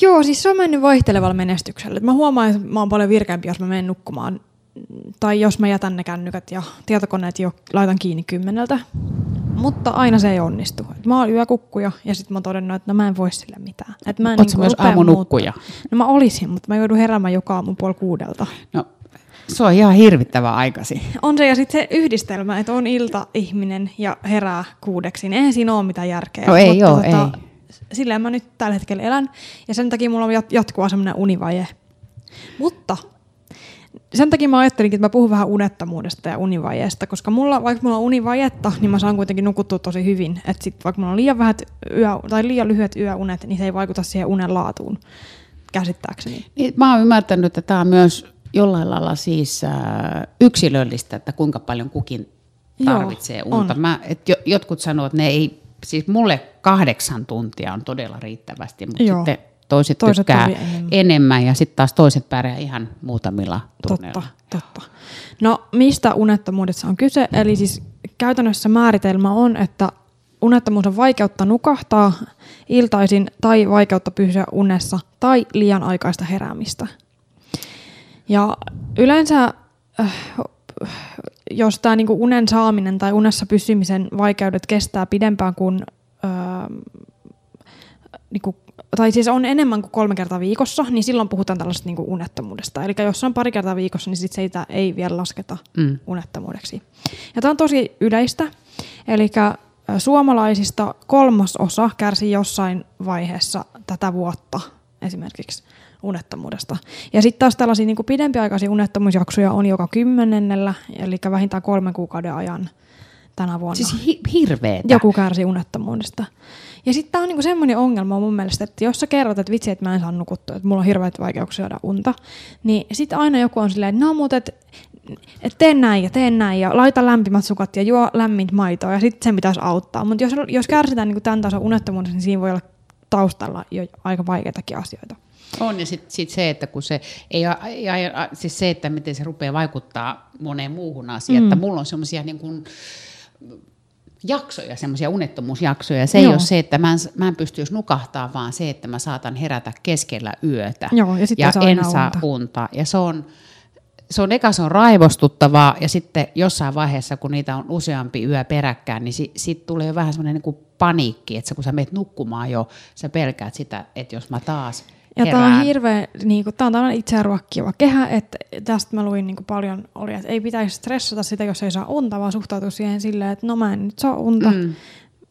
Joo, siis se on mennyt vaihtelevalla menestyksellä. Mä huomaan, että mä oon paljon virkeämpi, jos mä menen nukkumaan. Tai jos mä jätän ne kännykät ja tietokoneet jo laitan kiinni kymmeneltä. Mutta aina se ei onnistu. Et mä oon yökukkuja ja sitten mä oon todennut, että no mä en voi sille mitään. Et mä en sä myös aamunukkuja? muuttaa. No mä olisin, mutta mä joudun heräämään joka aamu puoli kuudelta. No, se on ihan hirvittävän aikaisin. On se ja sitten se yhdistelmä, että on ilta-ihminen ja herää kuudeksi, niin eihän siinä ole mitään järkeä. No ei Mutta oo, tota, ei. Silleen mä nyt tällä hetkellä elän ja sen takia mulla on jat- jatkuva semmoinen univaje. Mutta sen takia mä ajattelinkin, että mä puhun vähän unettomuudesta ja univajeesta, koska mulla, vaikka mulla on univajetta, niin mä saan kuitenkin nukuttua tosi hyvin. Että sit vaikka mulla on liian, vähät yö, tai liian lyhyet yöunet, niin se ei vaikuta siihen unen laatuun käsittääkseni. Niin, mä oon ymmärtänyt, että tämä on myös jollain lailla siis äh, yksilöllistä, että kuinka paljon kukin Joo, tarvitsee unta. on. Mä, et jo, jotkut sanoo, että ne ei, siis mulle kahdeksan tuntia on todella riittävästi, mutta Joo. sitten toiset, Toiset tykkää enemmän. enemmän. ja sitten taas toiset pärjää ihan muutamilla tunneilla. Totta, totta. No mistä unettomuudessa on kyse? Eli siis käytännössä määritelmä on, että unettomuus on vaikeutta nukahtaa iltaisin tai vaikeutta pysyä unessa tai liian aikaista heräämistä. Ja yleensä, äh, jos tämä niinku unen saaminen tai unessa pysymisen vaikeudet kestää pidempään kuin äh, niinku, tai siis on enemmän kuin kolme kertaa viikossa, niin silloin puhutaan tällaisesta niinku unettomuudesta. Eli jos on pari kertaa viikossa, niin sit sitä ei vielä lasketa Mm. unettomuudeksi. Ja tämä on tosi yleistä. Eli suomalaisista kolmasosa kärsii jossain vaiheessa tätä vuotta esimerkiksi unettomuudesta. Ja sitten taas tällaisia niin pidempiaikaisia unettomuusjaksoja on joka kymmenennellä, eli vähintään kolmen kuukauden ajan tänä vuonna. Siis hi- hirveetä. Joku kärsii unettomuudesta. Ja sitten tämä on niinku semmoinen ongelma mun mielestä, että jos sä kerrot, että vitsi, että mä en saa nukuttua, että mulla on hirveät vaikeuksia saada unta, niin sitten aina joku on silleen, no mutta et, et tee näin ja tee näin ja laita lämpimät sukat ja juo lämmintä maitoa ja sitten sen pitäisi auttaa. Mutta jos, jos kärsitään niinku tämän tason unettomuudesta, niin siinä voi olla taustalla jo aika vaikeitakin asioita. On ja sitten sit se, että kun se ei, ei, ei, siis se, että miten se rupeaa vaikuttaa moneen muuhun asiaan, mm. että mulla on semmoisia niin kuin jaksoja, semmoisia unettomuusjaksoja. Se ei Joo. ole se, että mä en, mä en pystyisi nukahtaa, vaan se, että mä saatan herätä keskellä yötä Joo, ja ja ei saa en saa unta. unta. Ja se on, se on eka se on raivostuttavaa ja sitten jossain vaiheessa, kun niitä on useampi yö peräkkäin, niin si, sit tulee jo vähän semmoinen niin paniikki, että kun sä menet nukkumaan jo, sä pelkäät sitä, että jos mä taas Ja tämä on hirveä, niin kuin, tämä on tämmöinen itseään ruokkiva kehä, että tästä mä luin niin kuin paljon, oli, että ei pitäisi stressata sitä, jos ei saa unta, vaan suhtautua siihen silleen, että no mä en nyt saa unta, Mm.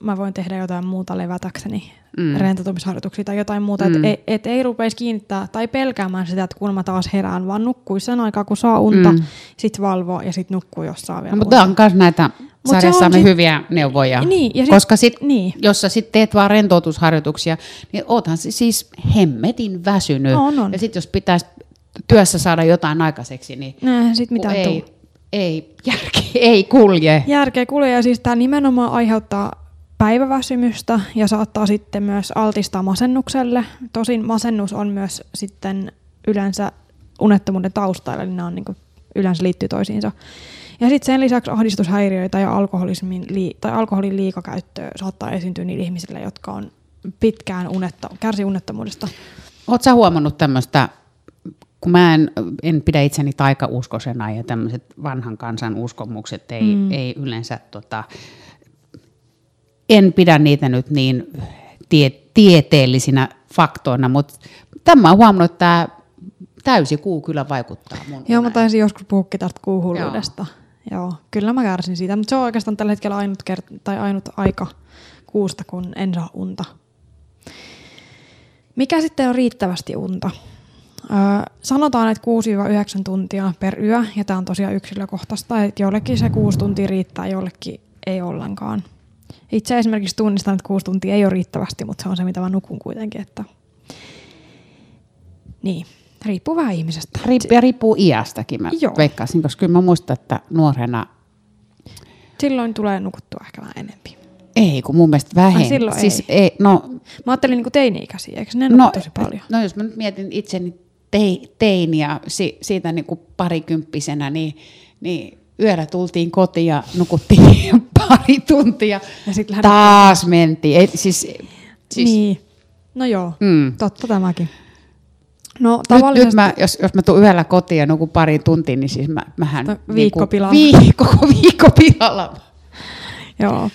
Mä voin tehdä jotain muuta levätäkseni mm. rentoutumisharjoituksia tai jotain muuta. Mm. Että et, et ei rupeisi kiinnittää tai pelkäämään sitä, että kun mä taas herään, vaan nukkuisi sen aikaa, kun saa unta, mm. sit valvoo ja sit nukkuu, jos saa vielä No, mutta on myös näitä on sarjassamme sit- hyviä neuvoja. Niin, ja sit- koska sit, niin. jos sä sit teet vaan rentoutusharjoituksia, niin oothan si- siis hemmetin väsynyt. On, on. Ja sitten jos pitäisi työssä saada jotain aikaiseksi, niin Näinhän sit mitään ei, tuu. ei, järki ei kulje. Järkeä kulje ja siis tämä nimenomaan aiheuttaa päiväväsymystä ja saattaa sitten myös altistaa masennukselle. Tosin masennus on myös sitten yleensä unettomuuden taustalla, eli nämä on niin kuin, yleensä liittyy toisiinsa. Ja sitten sen lisäksi ahdistushäiriöitä ja alkoholismin lii- tai alkoholin liikakäyttöä saattaa esiintyä niille ihmisille, jotka on pitkään unetta, kärsi unettomuudesta. Oletko sä huomannut tämmöistä, kun mä en, en pidä itseni taikauskosena ja tämmöiset vanhan kansan uskomukset ei, mm. ei yleensä, tota, en pidä niitä nyt niin tie, tieteellisinä faktoina, mutta tämä on huomannut, että tämä täysi kuu kyllä vaikuttaa mun Joo, mä taisin joskus puhukin tästä kuuhulluudesta. Joo. Joo, kyllä mä kärsin siitä, mutta se on oikeastaan tällä hetkellä ainut, kert- tai ainut aika kuusta, kun en saa unta. Mikä sitten on riittävästi unta? Öö, sanotaan, että 6-9 tuntia per yö, ja tämä on tosiaan yksilökohtaista, että jollekin se 6 tuntia riittää, jollekin ei ollenkaan. Itse esimerkiksi tunnistan, että 6 tuntia ei ole riittävästi, mutta se on se, mitä mä nukun kuitenkin. Että... Niin, riippuu vähän ihmisestä. Riipp- ja riippuu iästäkin, mä Joo. veikkaisin, koska kyllä mä muistan, että nuorena Silloin tulee nukuttua ehkä vähän enempi. ei, kun mun mielestä vähen. Ai, silloin siis ei. ei. No, Mä ajattelin niin teini-ikäisiä, eikö ne nuku tosi paljon? No jos mä nyt mietin itseni tei, teiniä si, siitä niin kuin parikymppisenä, niin, niin yöllä tultiin kotiin ja nukuttiin pari tuntia. Ja sit lähdettiin. taas mentiin. Ei, siis, siis, Niin. No joo, Mm. totta tämäkin. No Nyt, tavallisesti... nyt mä, jos, jos mä tuun yöllä kotiin ja nukun pari tuntia, niin siis mä, mähän... No, viikko pilalla. Vii, koko viikko pilalla. Joo.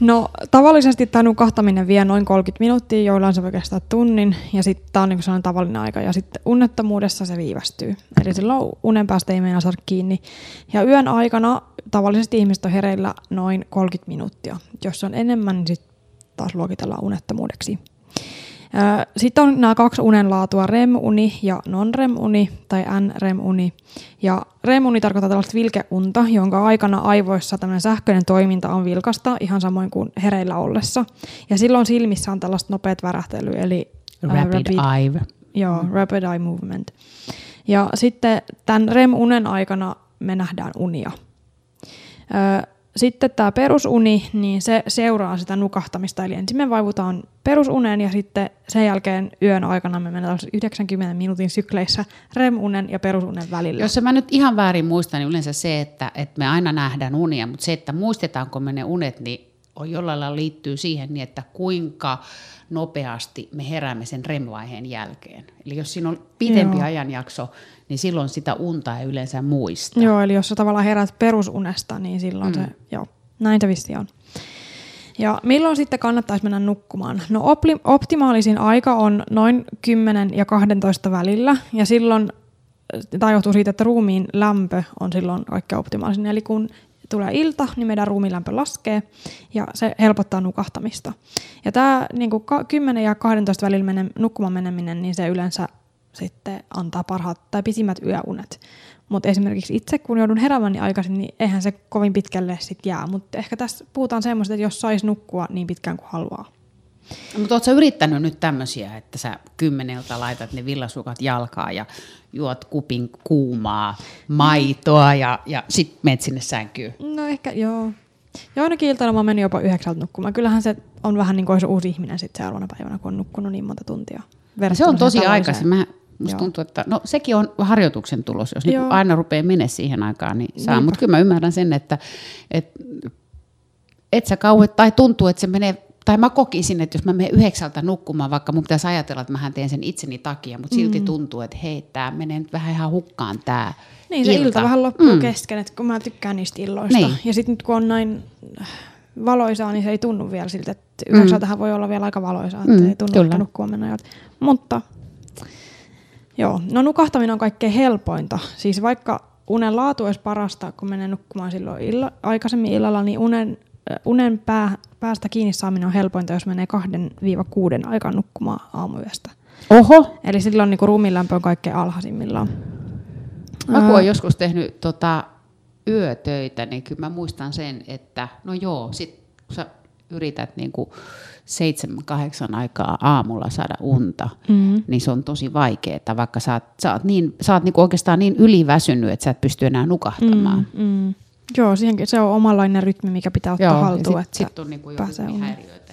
No tavallisesti tämä nukahtaminen vie noin 30 minuuttia, joillain se voi kestää tunnin, ja sitten tämä on niinku sellainen tavallinen aika, ja sitten unettomuudessa se viivästyy. Eli silloin unen päästä ei meinaa saada kiinni. Ja yön aikana tavallisesti ihmiset on hereillä noin 30 minuuttia. Jos on enemmän, niin sitten taas luokitellaan unettomuudeksi. Sitten on nämä kaksi unenlaatua, REM-uni ja non-REM-uni tai NREM-uni. Ja REM-uni tarkoittaa tällaista vilkeunta, jonka aikana aivoissa tämmöinen sähköinen toiminta on vilkasta ihan samoin kuin hereillä ollessa. Ja silloin silmissä on tällaista nopeat värähtelyä, eli ää, Rapid eye. Joo, rapid eye movement. Ja sitten tämän REM-unen aikana me nähdään unia. Ö, Sitten tämä perusuni, niin se seuraa sitä nukahtamista. Eli ensin me vaivutaan perusuneen ja sitten sen jälkeen yön aikana me mennään tällaisissa 90 minuutin sykleissä REM-unen ja perusunen välillä. Jos mä nyt ihan väärin muistan, niin yleensä se, että, että me aina nähdään unia, mutta se, että muistetaanko me ne unet, niin jollain lailla liittyy siihen, niin että kuinka nopeasti me heräämme sen REM-vaiheen jälkeen. Eli jos siinä on pitempi Joo. ajanjakso, niin silloin sitä unta ei yleensä muista. Joo, eli jos sä tavallaan herät perusunesta, niin silloin mm. se, joo, näin se vissi on. Ja milloin sitten kannattaisi mennä nukkumaan? No opli- optimaalisin aika on noin 10 ja 12 välillä, ja silloin, tämä johtuu siitä, että ruumiin lämpö on silloin kaikkein optimaalisin. Eli kun tulee ilta, niin meidän ruumiin lämpö laskee, ja se helpottaa nukahtamista. Ja tämä niin 10 ja 12 välillä mene, nukkumaan meneminen, niin se yleensä sitten antaa parhaat tai pisimmät yöunet. Mutta esimerkiksi itse, kun joudun heräämään niin aikaisin, niin eihän se kovin pitkälle sit jää. Mutta ehkä tässä puhutaan semmoista, että jos sais nukkua niin pitkään kuin haluaa. Mutta ootko sä yrittänyt nyt tämmöisiä, että sä kymmeneltä laitat ne villasukat jalkaan ja juot kupin kuumaa maitoa ja, ja sit menet sinne sänkyyn? No ehkä joo. Ja ainakin iltana mä menin jopa yhdeksältä nukkumaan. Kyllähän se on vähän niin kuin olisi uusi ihminen sitten seuraavana päivänä, kun on nukkunut niin monta tuntia. Se on tosi aikaisin. Mä, musta Joo. tuntuu, että no sekin on harjoituksen tulos, jos Joo. aina rupeaa mennä siihen aikaan, niin saa. Mutta kyllä mä ymmärrän sen, että et, et sä kauhean, tai tuntuu, että se menee, tai mä kokisin, että jos mä menen yhdeksältä nukkumaan, vaikka mun pitäisi ajatella, että mähän teen sen itseni takia, mutta silti tuntuu, että hei, tämä menee nyt vähän ihan hukkaan tämä Niin se ilta, ilta vähän loppuu mm. kesken, että kun mä tykkään niistä illoista. Niin. Ja sitten nyt kun on näin äh, valoisaa, niin se ei tunnu vielä siltä, että yhdeksältähän voi olla vielä aika valoisaa, että Mm, ei tunnu kyllä. nukkumaan mennä. Mutta joo, no nukahtaminen on kaikkein helpointa. Siis vaikka unen laatu olisi parasta, kun menee nukkumaan silloin illa, aikaisemmin illalla, niin unen unen pää, päästä kiinni saaminen on helpointa, jos menee 2-6 aikaan nukkumaan aamuyöstä. Oho! Eli silloin niin ruumiinlämpö on kaikkein alhaisimmillaan. Mä kun oon joskus tehnyt tota, yötöitä, niin kyllä mä muistan sen, että no joo, sit kun sä yrität niinku seitsemän, kahdeksan aikaa aamulla saada unta, Mm. niin se on tosi vaikeaa, vaikka sä oot, sä oot, niin, sä oot niinku oikeastaan niin yliväsynyt, että sä et pysty enää nukahtamaan. Mm, mm. Joo, siihenkin se on omanlainen rytmi, mikä pitää ottaa Joo, haltuun. ja että sit, sit on niinku jo pääsee uneen. häiriöitä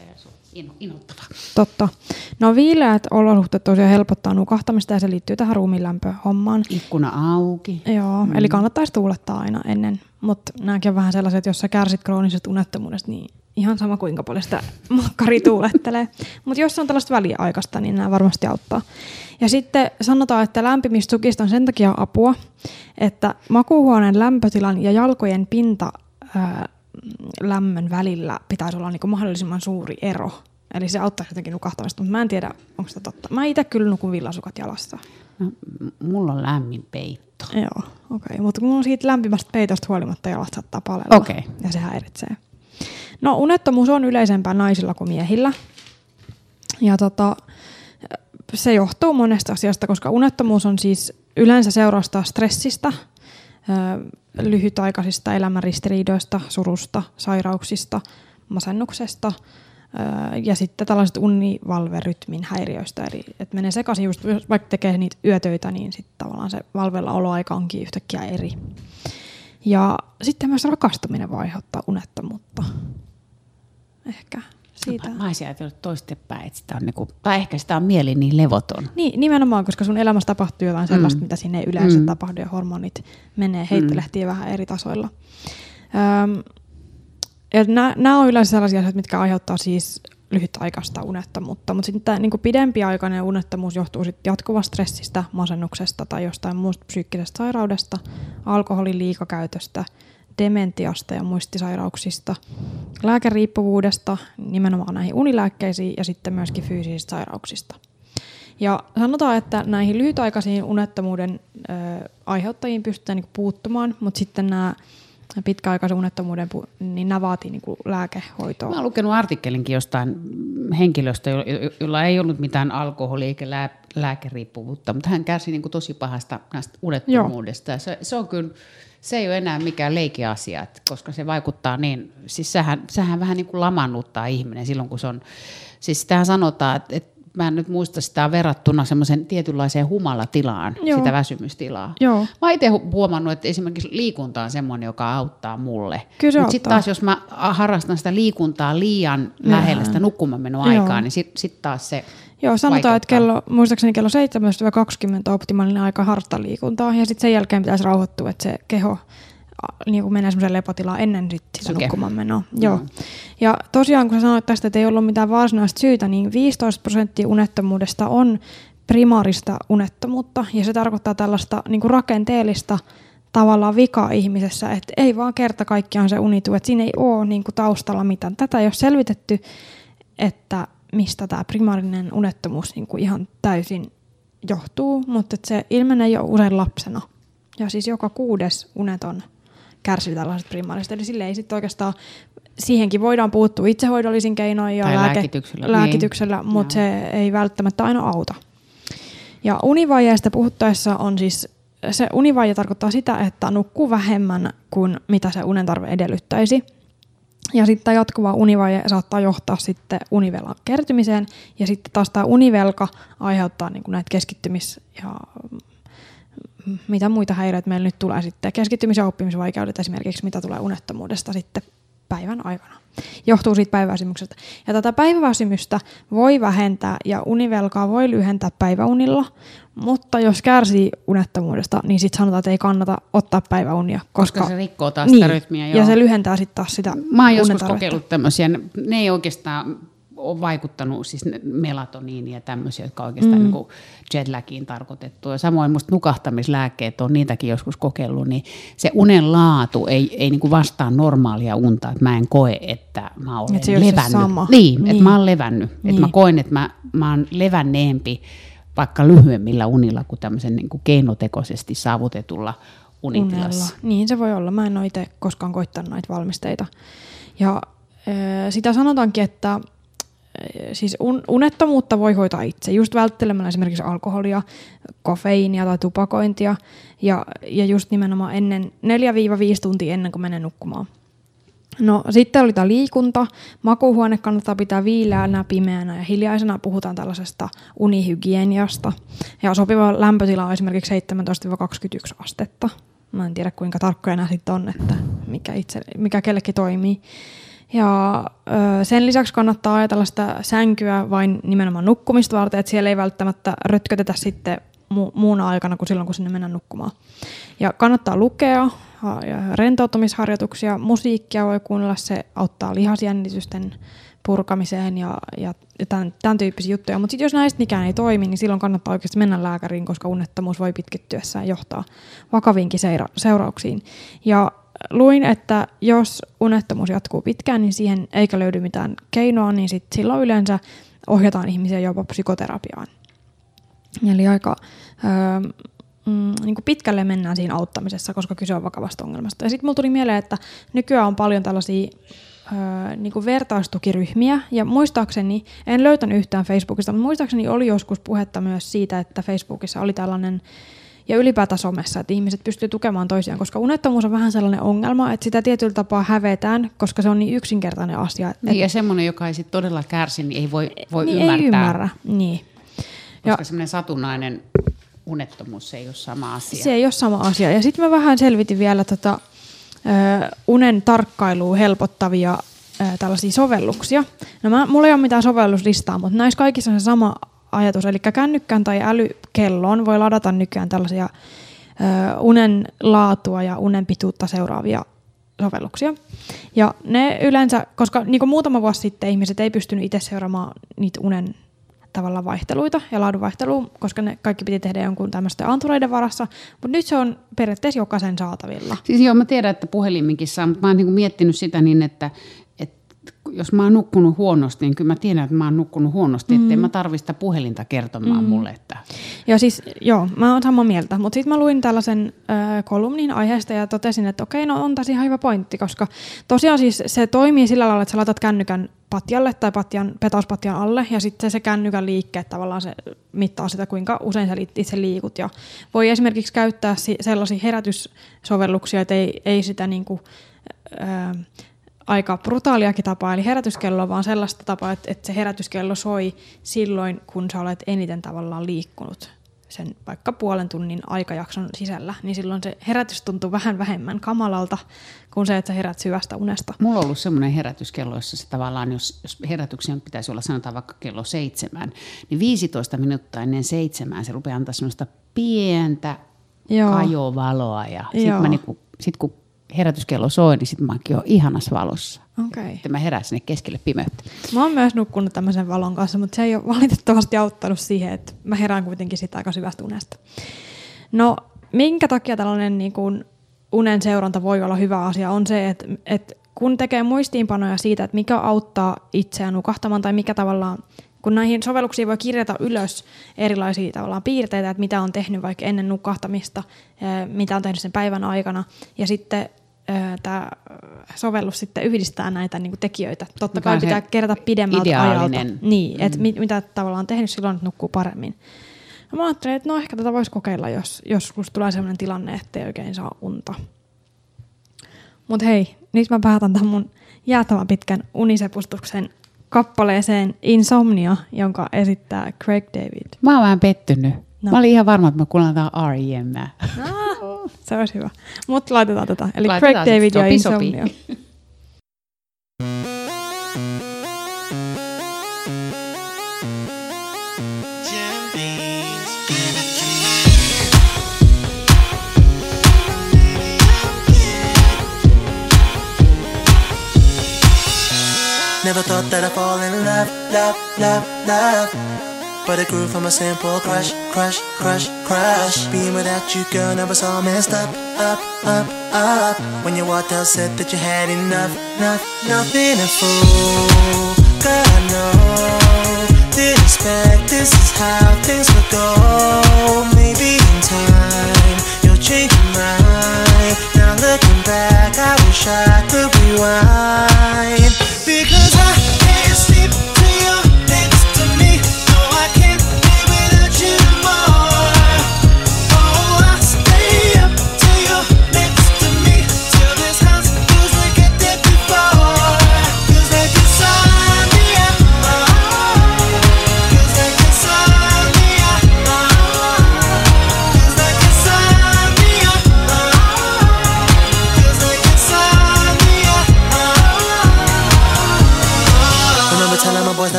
inhottavaa. Totta. No viileät olosuhteet tosiaan helpottaa nukahtamista ja se liittyy tähän ruumiinlämpöhommaan. Ikkuna auki. Joo, mm. eli kannattaisi tuulettaa aina ennen. Mutta nämäkin on vähän sellaiset, että jos sä kärsit kroonisesta unettomuudesta, niin ihan sama kuinka paljon sitä makkari tuulettelee. Mutta jos se on tällaista väliaikaista, niin nämä varmasti auttaa. Ja sitten sanotaan, että lämpimistukista on sen takia apua, että makuuhuoneen lämpötilan ja jalkojen pinta ää, lämmön välillä pitäisi olla niinku mahdollisimman suuri ero. Eli se auttaa jotenkin nukahtamista, mutta mä en tiedä, onko se totta. Mä itse kyllä nukun villasukat jalassa. No, mulla on lämmin peitto. Joo, okei. Okay. Mutta kun on siitä lämpimästä peitosta huolimatta jalat saattaa palella. Okei. Ja se häiritsee. No unettomuus on yleisempää naisilla kuin miehillä. Ja tota, se johtuu monesta asiasta, koska unettomuus on siis yleensä seurausta stressistä, lyhytaikaisista elämänristiriidoista, surusta, sairauksista, masennuksesta ja sitten tällaiset univalverytmin häiriöistä. Eli että menee sekaisin, just jos vaikka tekee niitä yötöitä, niin sitten tavallaan se valvella oloaika onkin yhtäkkiä eri. Ja sitten myös rakastuminen voi aiheuttaa unettomuutta. Ehkä siitä. Mä olisin ajatellut toistepäin, että sitä on niinku, tai ehkä sitä on mieli niin levoton. Niin, nimenomaan, koska sun elämässä tapahtuu jotain sellaista, Mm. mitä sinne ei yleensä Mm. tapahdu ja hormonit menee heittelehtii vähän eri tasoilla. Öm, nämä on yleensä sellaisia asioita, mitkä aiheuttaa siis lyhytaikaista unettomuutta, mutta sitten niin pidempiaikainen unettomuus johtuu sit jatkuvasta stressistä, masennuksesta tai jostain muusta psyykkisestä sairaudesta, alkoholin liikakäytöstä, dementiasta ja muistisairauksista, lääkeriippuvuudesta nimenomaan näihin unilääkkeisiin ja sitten myöskin fyysisistä sairauksista. Ja sanotaan, että näihin lyhytaikaisiin unettomuuden ö, aiheuttajiin pystytään niinku puuttumaan, mutta sitten nämä pitkäaikaisen unettomuuden, niin nämä vaatii niinku lääkehoitoa. Mä oon lukenut artikkelinkin jostain henkilöstä, jo- jo- jolla ei ollut mitään alkoholia eikä lää, lääkeriippuvuutta, mutta hän kärsi niin kuin tosi pahasta näistä unettomuudesta. Se, se on kyllä, se ei ole enää mikään leikiasia, että koska se vaikuttaa niin, siis sehän, sehän vähän niin kuin lamannuttaa ihminen silloin, kun se on, siis sitähän sanotaan, että, että mä en nyt muista sitä verrattuna semmoisen tietynlaiseen humalatilaan, Joo. sitä väsymystilaa. Joo. Mä itse hu- huomannut, että esimerkiksi liikunta on semmoinen, joka auttaa mulle. Mutta sitten taas, jos mä harrastan sitä liikuntaa liian lähellä sitä nukkumaanmenoaikaa, niin sitten sit taas se Joo, sanotaan, että vaikeuttaa. kello, muistaakseni kello 17-20 on optimaalinen aika harrastaa liikuntaa, ja sitten sen jälkeen pitäisi rauhoittua, että se keho niin kuin menee semmoiseen lepotilaan ennen sit sitä Syke. nukkumaan menoa. Joo. Ja tosiaan, kun sä sanoit tästä, että ei ollut mitään varsinaista syytä, niin 15 prosenttia unettomuudesta on primaarista unettomuutta, ja se tarkoittaa tällaista niin kuin rakenteellista tavallaan vikaa ihmisessä, että ei vaan kerta kaikkiaan se unitu, että siinä ei ole niin kuin taustalla mitään. Tätä ei ole selvitetty, että mistä tämä primaarinen unettomuus niin kuin ihan täysin johtuu, mutta että se ilmenee jo usein lapsena. Ja siis joka kuudes uneton kärsii tällaisesta primaarista, eli sille ei sitten oikeastaan, siihenkin voidaan puuttua itsehoidollisin keinoin ja Tai lääke, lääkityksellä, lääkityksellä niin. mutta se ei välttämättä aina auta. Ja univajeesta puhuttaessa on siis, se univaje tarkoittaa sitä, että nukkuu vähemmän kuin mitä se unen tarve edellyttäisi. Ja sitten tämä jatkuva univaje saattaa johtaa sitten univelan kertymiseen. Ja sitten taas tämä univelka aiheuttaa niin näitä keskittymis- ja mm, mitä muita häiriöitä meillä nyt tulee sitten. Keskittymis- ja oppimisvaikeudet esimerkiksi, mitä tulee unettomuudesta sitten päivän aikana. Johtuu siitä päiväväsymyksestä. Ja tätä päiväväsymystä voi vähentää ja univelkaa voi lyhentää päiväunilla, mutta jos kärsii unettomuudesta, niin sitten sanotaan, että ei kannata ottaa päiväunia. Koska, Koska se rikkoo taas sitä rytmiä, joo. Ja se lyhentää sitten taas sitä Mä oon joskus kokeillut tämmöisiä, ne, ei oikeastaan ole vaikuttanut, siis ne melatoniini ja tämmöisiä, jotka on oikeastaan mm. niin jetlagiin tarkoitettu. Ja samoin musta nukahtamislääkkeet on niitäkin joskus kokeillut, niin se unen laatu ei, ei niin kuin vastaa normaalia unta. Että mä en koe, että mä olen Et se ei ole se levännyt. sama. Niin, niin. Niin. että mä oon levännyt. Niin. Että mä Niin. koen, että mä, mä oon levänneempi vaikka lyhyemmillä unilla kuin tämmöisen niin kuin keinotekoisesti saavutetulla unitilassa. Unella. Niin se voi olla. Mä en ole itse koskaan koittanut näitä valmisteita. Ja sitä sanotaankin, että siis un, unettomuutta voi hoitaa itse, just välttelemällä esimerkiksi alkoholia, kofeiinia tai tupakointia ja, ja just nimenomaan ennen 4-5 tuntia ennen kuin menee nukkumaan. No sitten oli tämä liikunta. Makuuhuone kannattaa pitää viileänä, pimeänä ja hiljaisena. Puhutaan tällaisesta unihygieniasta. Ja sopiva lämpötila on esimerkiksi 17-21 astetta. Mä en tiedä kuinka tarkkoja nämä sitten on, että mikä, itse, mikä kellekin toimii. Ja ö, sen lisäksi kannattaa ajatella sitä sänkyä vain nimenomaan nukkumista varten, että siellä ei välttämättä rötkötetä sitten mu- muuna aikana kuin silloin, kun sinne mennään nukkumaan. Ja kannattaa lukea rentoutumisharjoituksia, musiikkia voi kuunnella, se auttaa lihasjännitysten purkamiseen ja, ja, tämän, tämän tyyppisiä juttuja. Mutta sitten jos näistä mikään ei toimi, niin silloin kannattaa oikeasti mennä lääkäriin, koska unnettomuus voi pitkittyessään johtaa vakaviinkin seura- seurauksiin. Ja luin, että jos unettomuus jatkuu pitkään, niin siihen eikä löydy mitään keinoa, niin sit silloin yleensä ohjataan ihmisiä jopa psykoterapiaan. Eli aika öö, mm, niin kuin pitkälle mennään siinä auttamisessa, koska kyse on vakavasta ongelmasta. Ja sitten mulla tuli mieleen, että nykyään on paljon tällaisia öö, niin kuin vertaistukiryhmiä, ja muistaakseni, en löytänyt yhtään Facebookista, mutta muistaakseni oli joskus puhetta myös siitä, että Facebookissa oli tällainen ja ylipäätään somessa, että ihmiset pystyy tukemaan toisiaan, koska unettomuus on vähän sellainen ongelma, että sitä tietyllä tapaa hävetään, koska se on niin yksinkertainen asia. Että Niin, ja semmoinen, joka ei sit todella kärsi, niin ei voi, voi niin ymmärtää. ei ymmärrä. Niin. Koska Ja- semmoinen satunnainen unettomuus ei ole sama asia. Se ei ole sama asia. Ja sitten mä vähän selvitin vielä tota, ö, unen tarkkailua helpottavia ö, tällaisia sovelluksia. No mä, mulla ei ole mitään sovelluslistaa, mutta näissä kaikissa on se sama ajatus. Eli kännykkään tai älykelloon voi ladata nykyään tällaisia ö, unen laatua ja unen pituutta seuraavia sovelluksia. Ja ne yleensä, koska niin kuin muutama vuosi sitten ihmiset ei pystynyt itse seuraamaan niitä unen tavallaan vaihteluita ja laadunvaihtelua, koska ne kaikki piti tehdä jonkun tämmöisten antureiden varassa, mutta nyt se on periaatteessa jokaisen saatavilla. Siis joo, mä tiedän, että puheliminkin saa, mutta mä oon niinku miettinyt sitä niin, että jos mä oon nukkunut huonosti, niin kyllä mä tiedän, että mä oon nukkunut huonosti, ettei mä tarvi sitä puhelinta kertomaan mulle, että Ja siis, joo, mä oon samaa mieltä, mutta sitten mä luin tällaisen ö, kolumnin aiheesta ja totesin, että okei, no on tässä ihan hyvä pointti, koska tosiaan siis se toimii sillä lailla, että sä laitat kännykän patjalle tai patjan, petauspatjan alle ja sitten se kännykän liikkeet tavallaan se mittaa sitä, kuinka usein sä itse liikut. Ja voi esimerkiksi käyttää si- sellaisia herätyssovelluksia, että ei, ei sitä niinku, ö, aika brutaaliakin tapaa, eli herätyskello, vaan sellaista tapaa, että, että se herätyskello soi silloin, kun sä olet eniten tavallaan liikkunut sen vaikka puolen tunnin aikajakson sisällä, niin silloin se herätys tuntuu vähän vähemmän kamalalta kuin se, että sä herät syvästä unesta. Mulla on ollut semmoinen herätyskello, jossa se tavallaan, jos, jos herätyksen pitäisi olla sanotaan vaikka kello seitsemän, niin 15 minuuttia ennen seitsemään se rupeaa antaa semmoista pientä Joo. kajovaloa. Ja sitten niinku, sit kun herätyskello soi, niin sitten mä oonkin jo ihanassa valossa. Okei. Että mä herään sinne keskelle pimeyttä. Mä oon myös nukkunut tämmöisen valon kanssa, mutta se ei ole valitettavasti auttanut siihen, että mä herään kuitenkin sitä aika syvästä unesta. No, minkä takia tällainen niin kuin unen seuranta voi olla hyvä asia, on se, että, että kun tekee muistiinpanoja siitä, että mikä auttaa itseään nukahtamaan tai mikä tavallaan, kun näihin sovelluksiin voi kirjata ylös erilaisia tavallaan piirteitä, että mitä on tehnyt vaikka ennen nukahtamista, eh, mitä on tehnyt sen päivän aikana, ja sitten tämä sovellus sitten yhdistää näitä niin kuin tekijöitä. Totta Mikä kai pitää kerätä pidemmältä ajalta. ideaalinen. Niin, että mit, mitä tavallaan on tehnyt silloin, että nukkuu paremmin. No mä ajattelin, että no ehkä tätä voisi kokeilla, jos joskus tulee sellainen tilanne, että ei oikein saa unta. Mutta hei, nyt mä päätän tämän mun jäätävän pitkän unisepustuksen kappaleeseen Insomnia, jonka esittää Craig David. Mä oon vähän pettynyt. No. No. Mä olin ihan varma, että mä kuulen jotain R.E.M. Se olisi hyvä. Mutta laitetaan tätä. Eli Laitetaan Craig David ja sopii. Insomnia. Never thought that I'd fall in love, love, love, love. But it grew from a simple crush, crush, crush, crush. Being without you, girl, never saw messed up, up, up, up. When you walked out, said that you had enough, enough, nothing a fool. Girl, I know. Didn't expect this is how things would go. Maybe in time you'll change your mind. Now looking back, I wish I could rewind.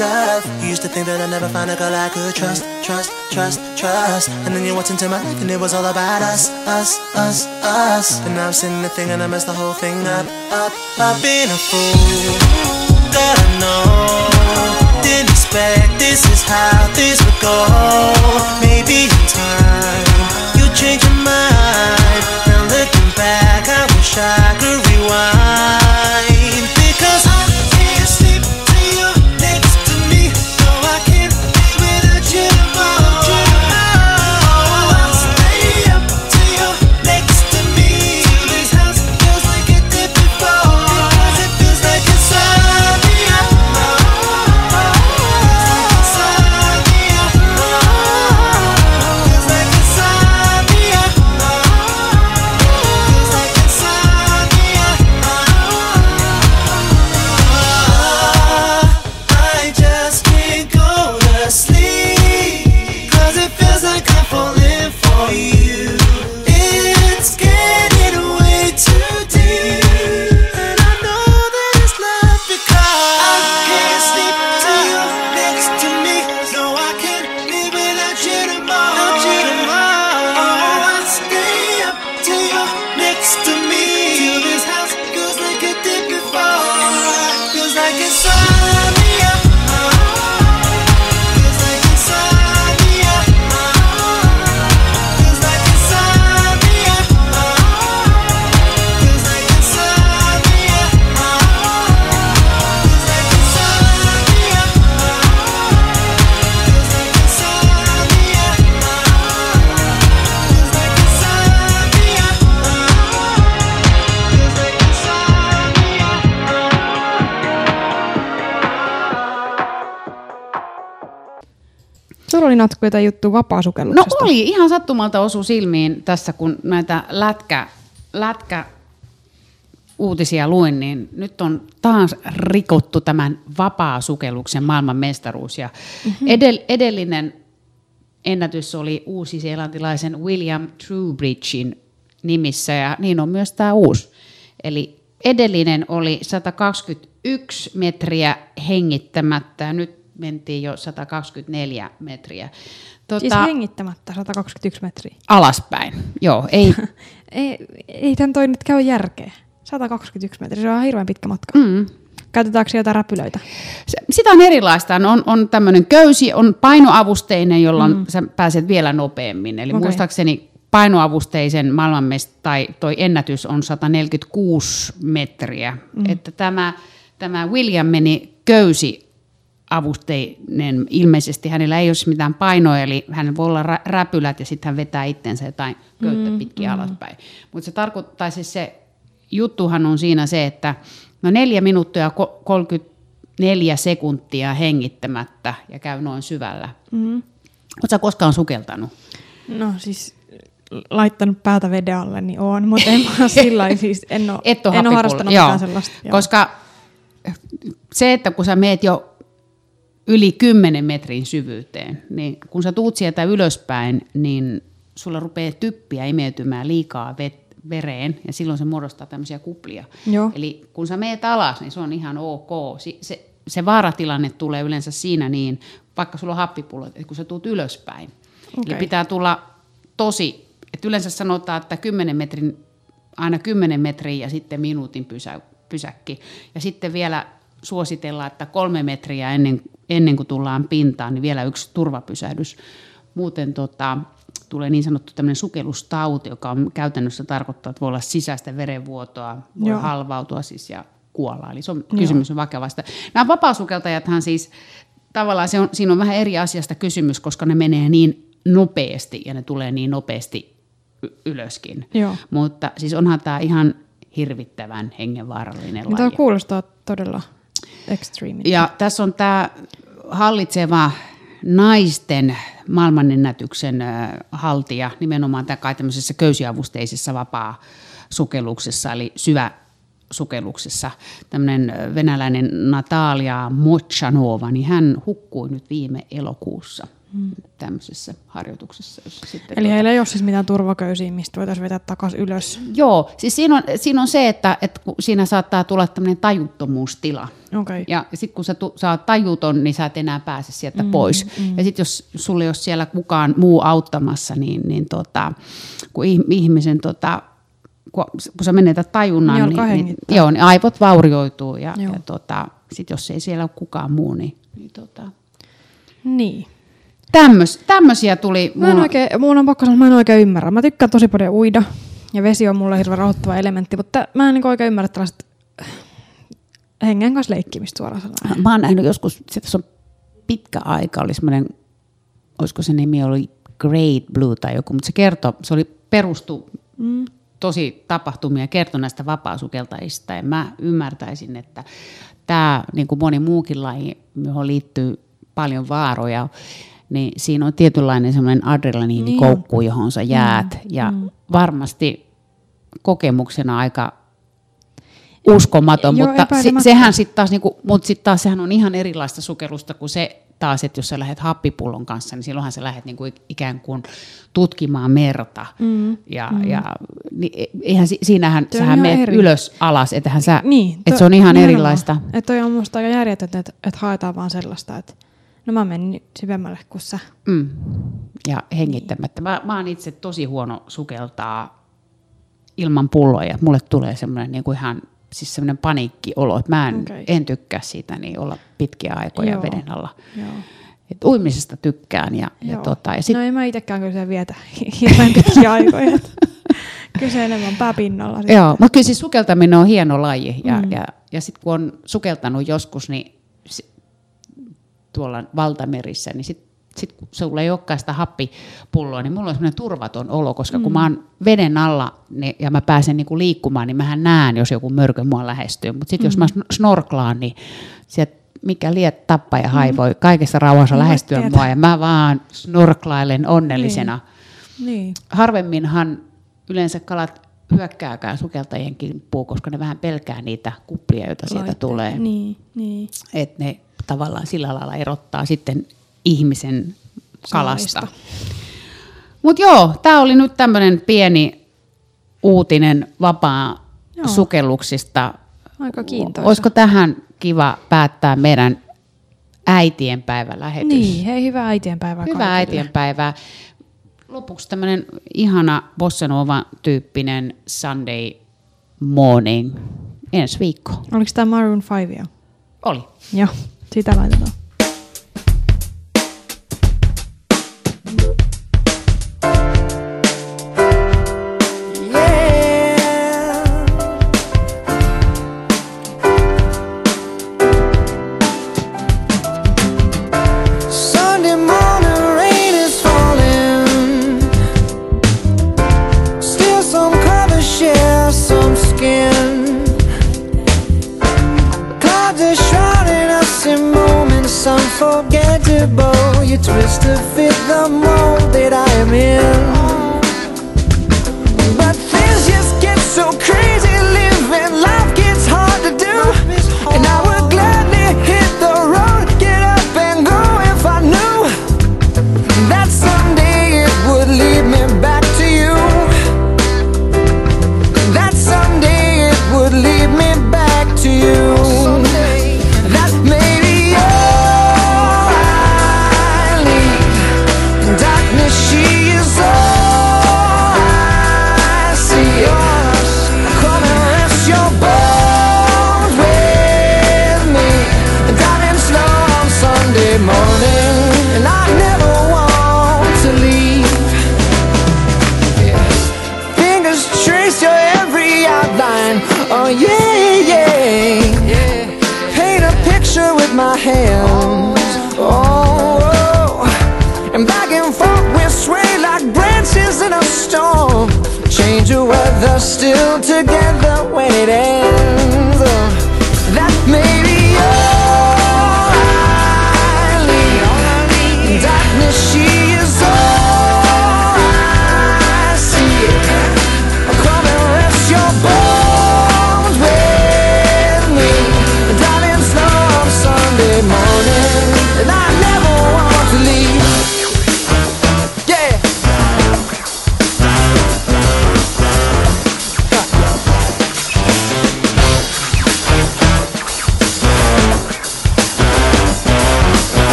Love. You used to think that I'd never find a girl I could trust, trust, trust, trust. And then you walked into my life and it was all about us, us, us, us. And now I'm sitting thing, and I messed the whole thing up, up, I've been a fool. God, I know. Didn't expect this is how this would go. Maybe in time you change your mind. Now looking back, I wish I could rewind. Sulla oli Natku jotain juttua No vapaasukelluksesta. oli, ihan sattumalta osu silmiin tässä, kun näitä lätkä, lätkä uutisia luin, niin nyt on taas rikottu tämän vapaa-sukelluksen maailman mestaruus. Ja mm-hmm. edell, edellinen ennätys oli uusi-seelantilaisen William Truebridgein nimissä, ja niin on myös tämä uusi. Eli edellinen oli 121 metriä hengittämättä, ja nyt mentiin jo 124 metriä. Tota, Siis hengittämättä 121 metriä. alaspäin. Joo, ei, Ei, ei tämän toi nyt käy järkeä. 121 metriä, se on hirveän pitkä matka. mm, Käytetäänkö jotain räpylöitä? Sitä on erilaista. On, on tämmöinen köysi, on painoavusteinen, jolla mm. sä pääset vielä nopeammin. Eli okay. muistaakseni painoavusteisen maailmanmest tai toi ennätys on 146 metriä. Mm. Että tämä, tämä William meni köysi avusteinen, ilmeisesti hänellä ei ole mitään painoa, eli hänellä voi olla rä- räpylät ja sitten hän vetää itsensä jotain köyttä pitkin mm, alaspäin. Mutta se tarkoittaa siis se juttuhan on siinä se, että no neljä minuuttia ja ko- 34 sekuntia hengittämättä ja käy noin syvällä. Mm. Oletko koskaan sukeltanut? No siis laittanut päätä veden alle, niin on, mutta en mä sillä siis, en ole, Et ole en ole harrastanut Joo. mitään sellaista. Joo. Koska se, että kun sä meet jo yli 10 metrin syvyyteen, niin kun sä tuut sieltä ylöspäin, niin sulla rupeaa typpiä imeytymään liikaa vet, vereen ja silloin se muodostaa tämmöisiä kuplia. Joo. Eli kun sä meet alas, niin se on ihan ok. Si- Se, se vaaratilanne tulee yleensä siinä niin, vaikka sulla on happipullo, että kun sä tuut ylöspäin. Okay. Eli pitää tulla tosi, että yleensä sanotaan, että 10 metrin, aina 10 metriä ja sitten minuutin pysä, pysäkki. Ja sitten vielä suositellaan, että kolme metriä ennen, ennen kuin tullaan pintaan, niin vielä yksi turvapysähdys. Muuten tota, tulee niin sanottu tämmöinen sukellustauti, joka on käytännössä tarkoittaa, että voi olla sisäistä verenvuotoa, voi Joo. halvautua siis ja kuolla. Eli se on, kysymys on vakavasta. Nämä vapaasukeltajathan siis, tavallaan se on, siinä on vähän eri asiasta kysymys, koska ne menee niin nopeasti ja ne tulee niin nopeasti ylöskin. Joo. Mutta siis onhan tämä ihan hirvittävän hengenvaarallinen Niin laji. toi kuulostaa todella extreme. Ja tässä on tämä hallitseva naisten maailmanennätyksen haltija nimenomaan tämä kai tämmöisessä köysiavusteisessa vapaa-sukelluksessa, eli syväsukelluksessa. Tämmöinen venäläinen Natalia Mochanova, niin hän hukkui nyt viime elokuussa. Tämmöisessä harjoituksessa. Jossa sitten Eli heillä ei ole siis mitään turvaköysiä, mistä voitaisiin vetää takaisin ylös. Joo, siis siinä on, siinä on se, että, että siinä saattaa tulla tämmöinen tajuttomuustila. Okei. Ja sitten kun sä, tu, sä oot tajuton, niin sä et enää pääse sieltä mm, pois. Mm. Ja sitten jos sulla ei ole siellä kukaan muu auttamassa, niin, niin tota, kun ih- ihmisen, tota, kun, kun sä menetät tajunnan, Niin niin, niin, joo, niin aivot vaurioituu. Ja, Joo. ja tota, sit jos ei siellä ole kukaan muu, niin, niin tota, Niin. Tämmös, tämmöisiä tuli. Mä en mulla- oikein, mun on pakko sanoa, mä en oikein ymmärrä. Mä tykkään tosi paljon uida ja vesi on mulle hirveän rauhoittava elementti, mutta mä en niin oikein ymmärrä tällaista hengen kanssa leikkimistä suoraan sanoen. Mä oon nähnyt joskus, se tässä on pitkä aika, oli semmoinen, olisiko se nimi oli Great Blue tai joku, mutta se kertoi, se oli perustu mm. tosi tapahtumia, kertoi näistä vapaasukeltajista ja mä ymmärtäisin, että tämä, niin kuin moni muukin laji, johon liittyy paljon vaaroja, niin siinä on tietynlainen semmoinen adrenaliinikoukku, johon sä jäät ja varmasti kokemuksena aika uskomaton, Joo, mutta se, sehän sitten taas, niinku, mutta sit taas sehän on ihan erilaista sukellusta kuin se taas, että jos sä lähdet happipullon kanssa, niin silloinhan sä lähdet niinku ikään kuin tutkimaan merta. Mm. Ja, mm. ja niin, eihän, si- siinähän on sähän menet eri. ylös alas, etähän sä, Niin, to- se on ihan nimenomaan. erilaista. Että toi on musta aika järjetöntä, että, että haetaan vaan sellaista, että no mä menin nyt syvemmälle kuin sä. Mm. Ja hengittämättä. Mä, mä oon itse tosi huono sukeltaa ilman pulloja. Mulle tulee semmoinen niin kuin ihan siis semmoinen paniikkiolo, että mä en, Okei. en tykkää siitä niin olla pitkiä aikoja Joo. veden alla. Joo. Et uimisesta tykkään. Ja, ja, Joo. tota, ja Sit... No ei mä itekään kyllä se vietä hirveän pitkiä aikoja. että Kyse enemmän pääpinnalla. sitten. joo, mutta kyllä siis sukeltaminen on hieno laji. Ja, mm. ja, ja sitten kun on sukeltanut joskus, niin tuolla valtamerissä, niin sitten sit kun sulla ei olekaan sitä happipulloa, niin mulla on semmoinen turvaton olo, koska mm. kun mä oon veden alla niin, ja mä pääsen niinku liikkumaan, niin mähän näen, jos joku mörkö mua lähestyy. Mutta sitten mm. jos mä sn- snorklaan, niin sieltä mikä liet tappaja hai voi kaikessa rauhassa Mä lähestyä tiedän. mua ja mä vaan snorklailen onnellisena. Niin. Harvemminhan yleensä kalat hyökkääkään sukeltajien kimppuun, koska ne vähän pelkää niitä kuplia, joita sieltä Laitteet. tulee. Niin, niin. Että ne tavallaan sillä lailla erottaa sitten ihmisen kalasta. Mutta joo, tämä oli nyt tämmöinen pieni uutinen vapaa Joo. sukelluksista. Aika kiintoisa. Olisiko tähän kiva päättää meidän äitienpäivälähetys? Niin, hei, hyvää äitienpäivää Hyvää kaikille. äitienpäivää. Lopuksi tämmöinen ihana Bossa Nova-tyyppinen Sunday morning. Ensi viikko. Oliko tämä Maroon 5 jo? Oli. Joo, sitä laitetaan. Sunday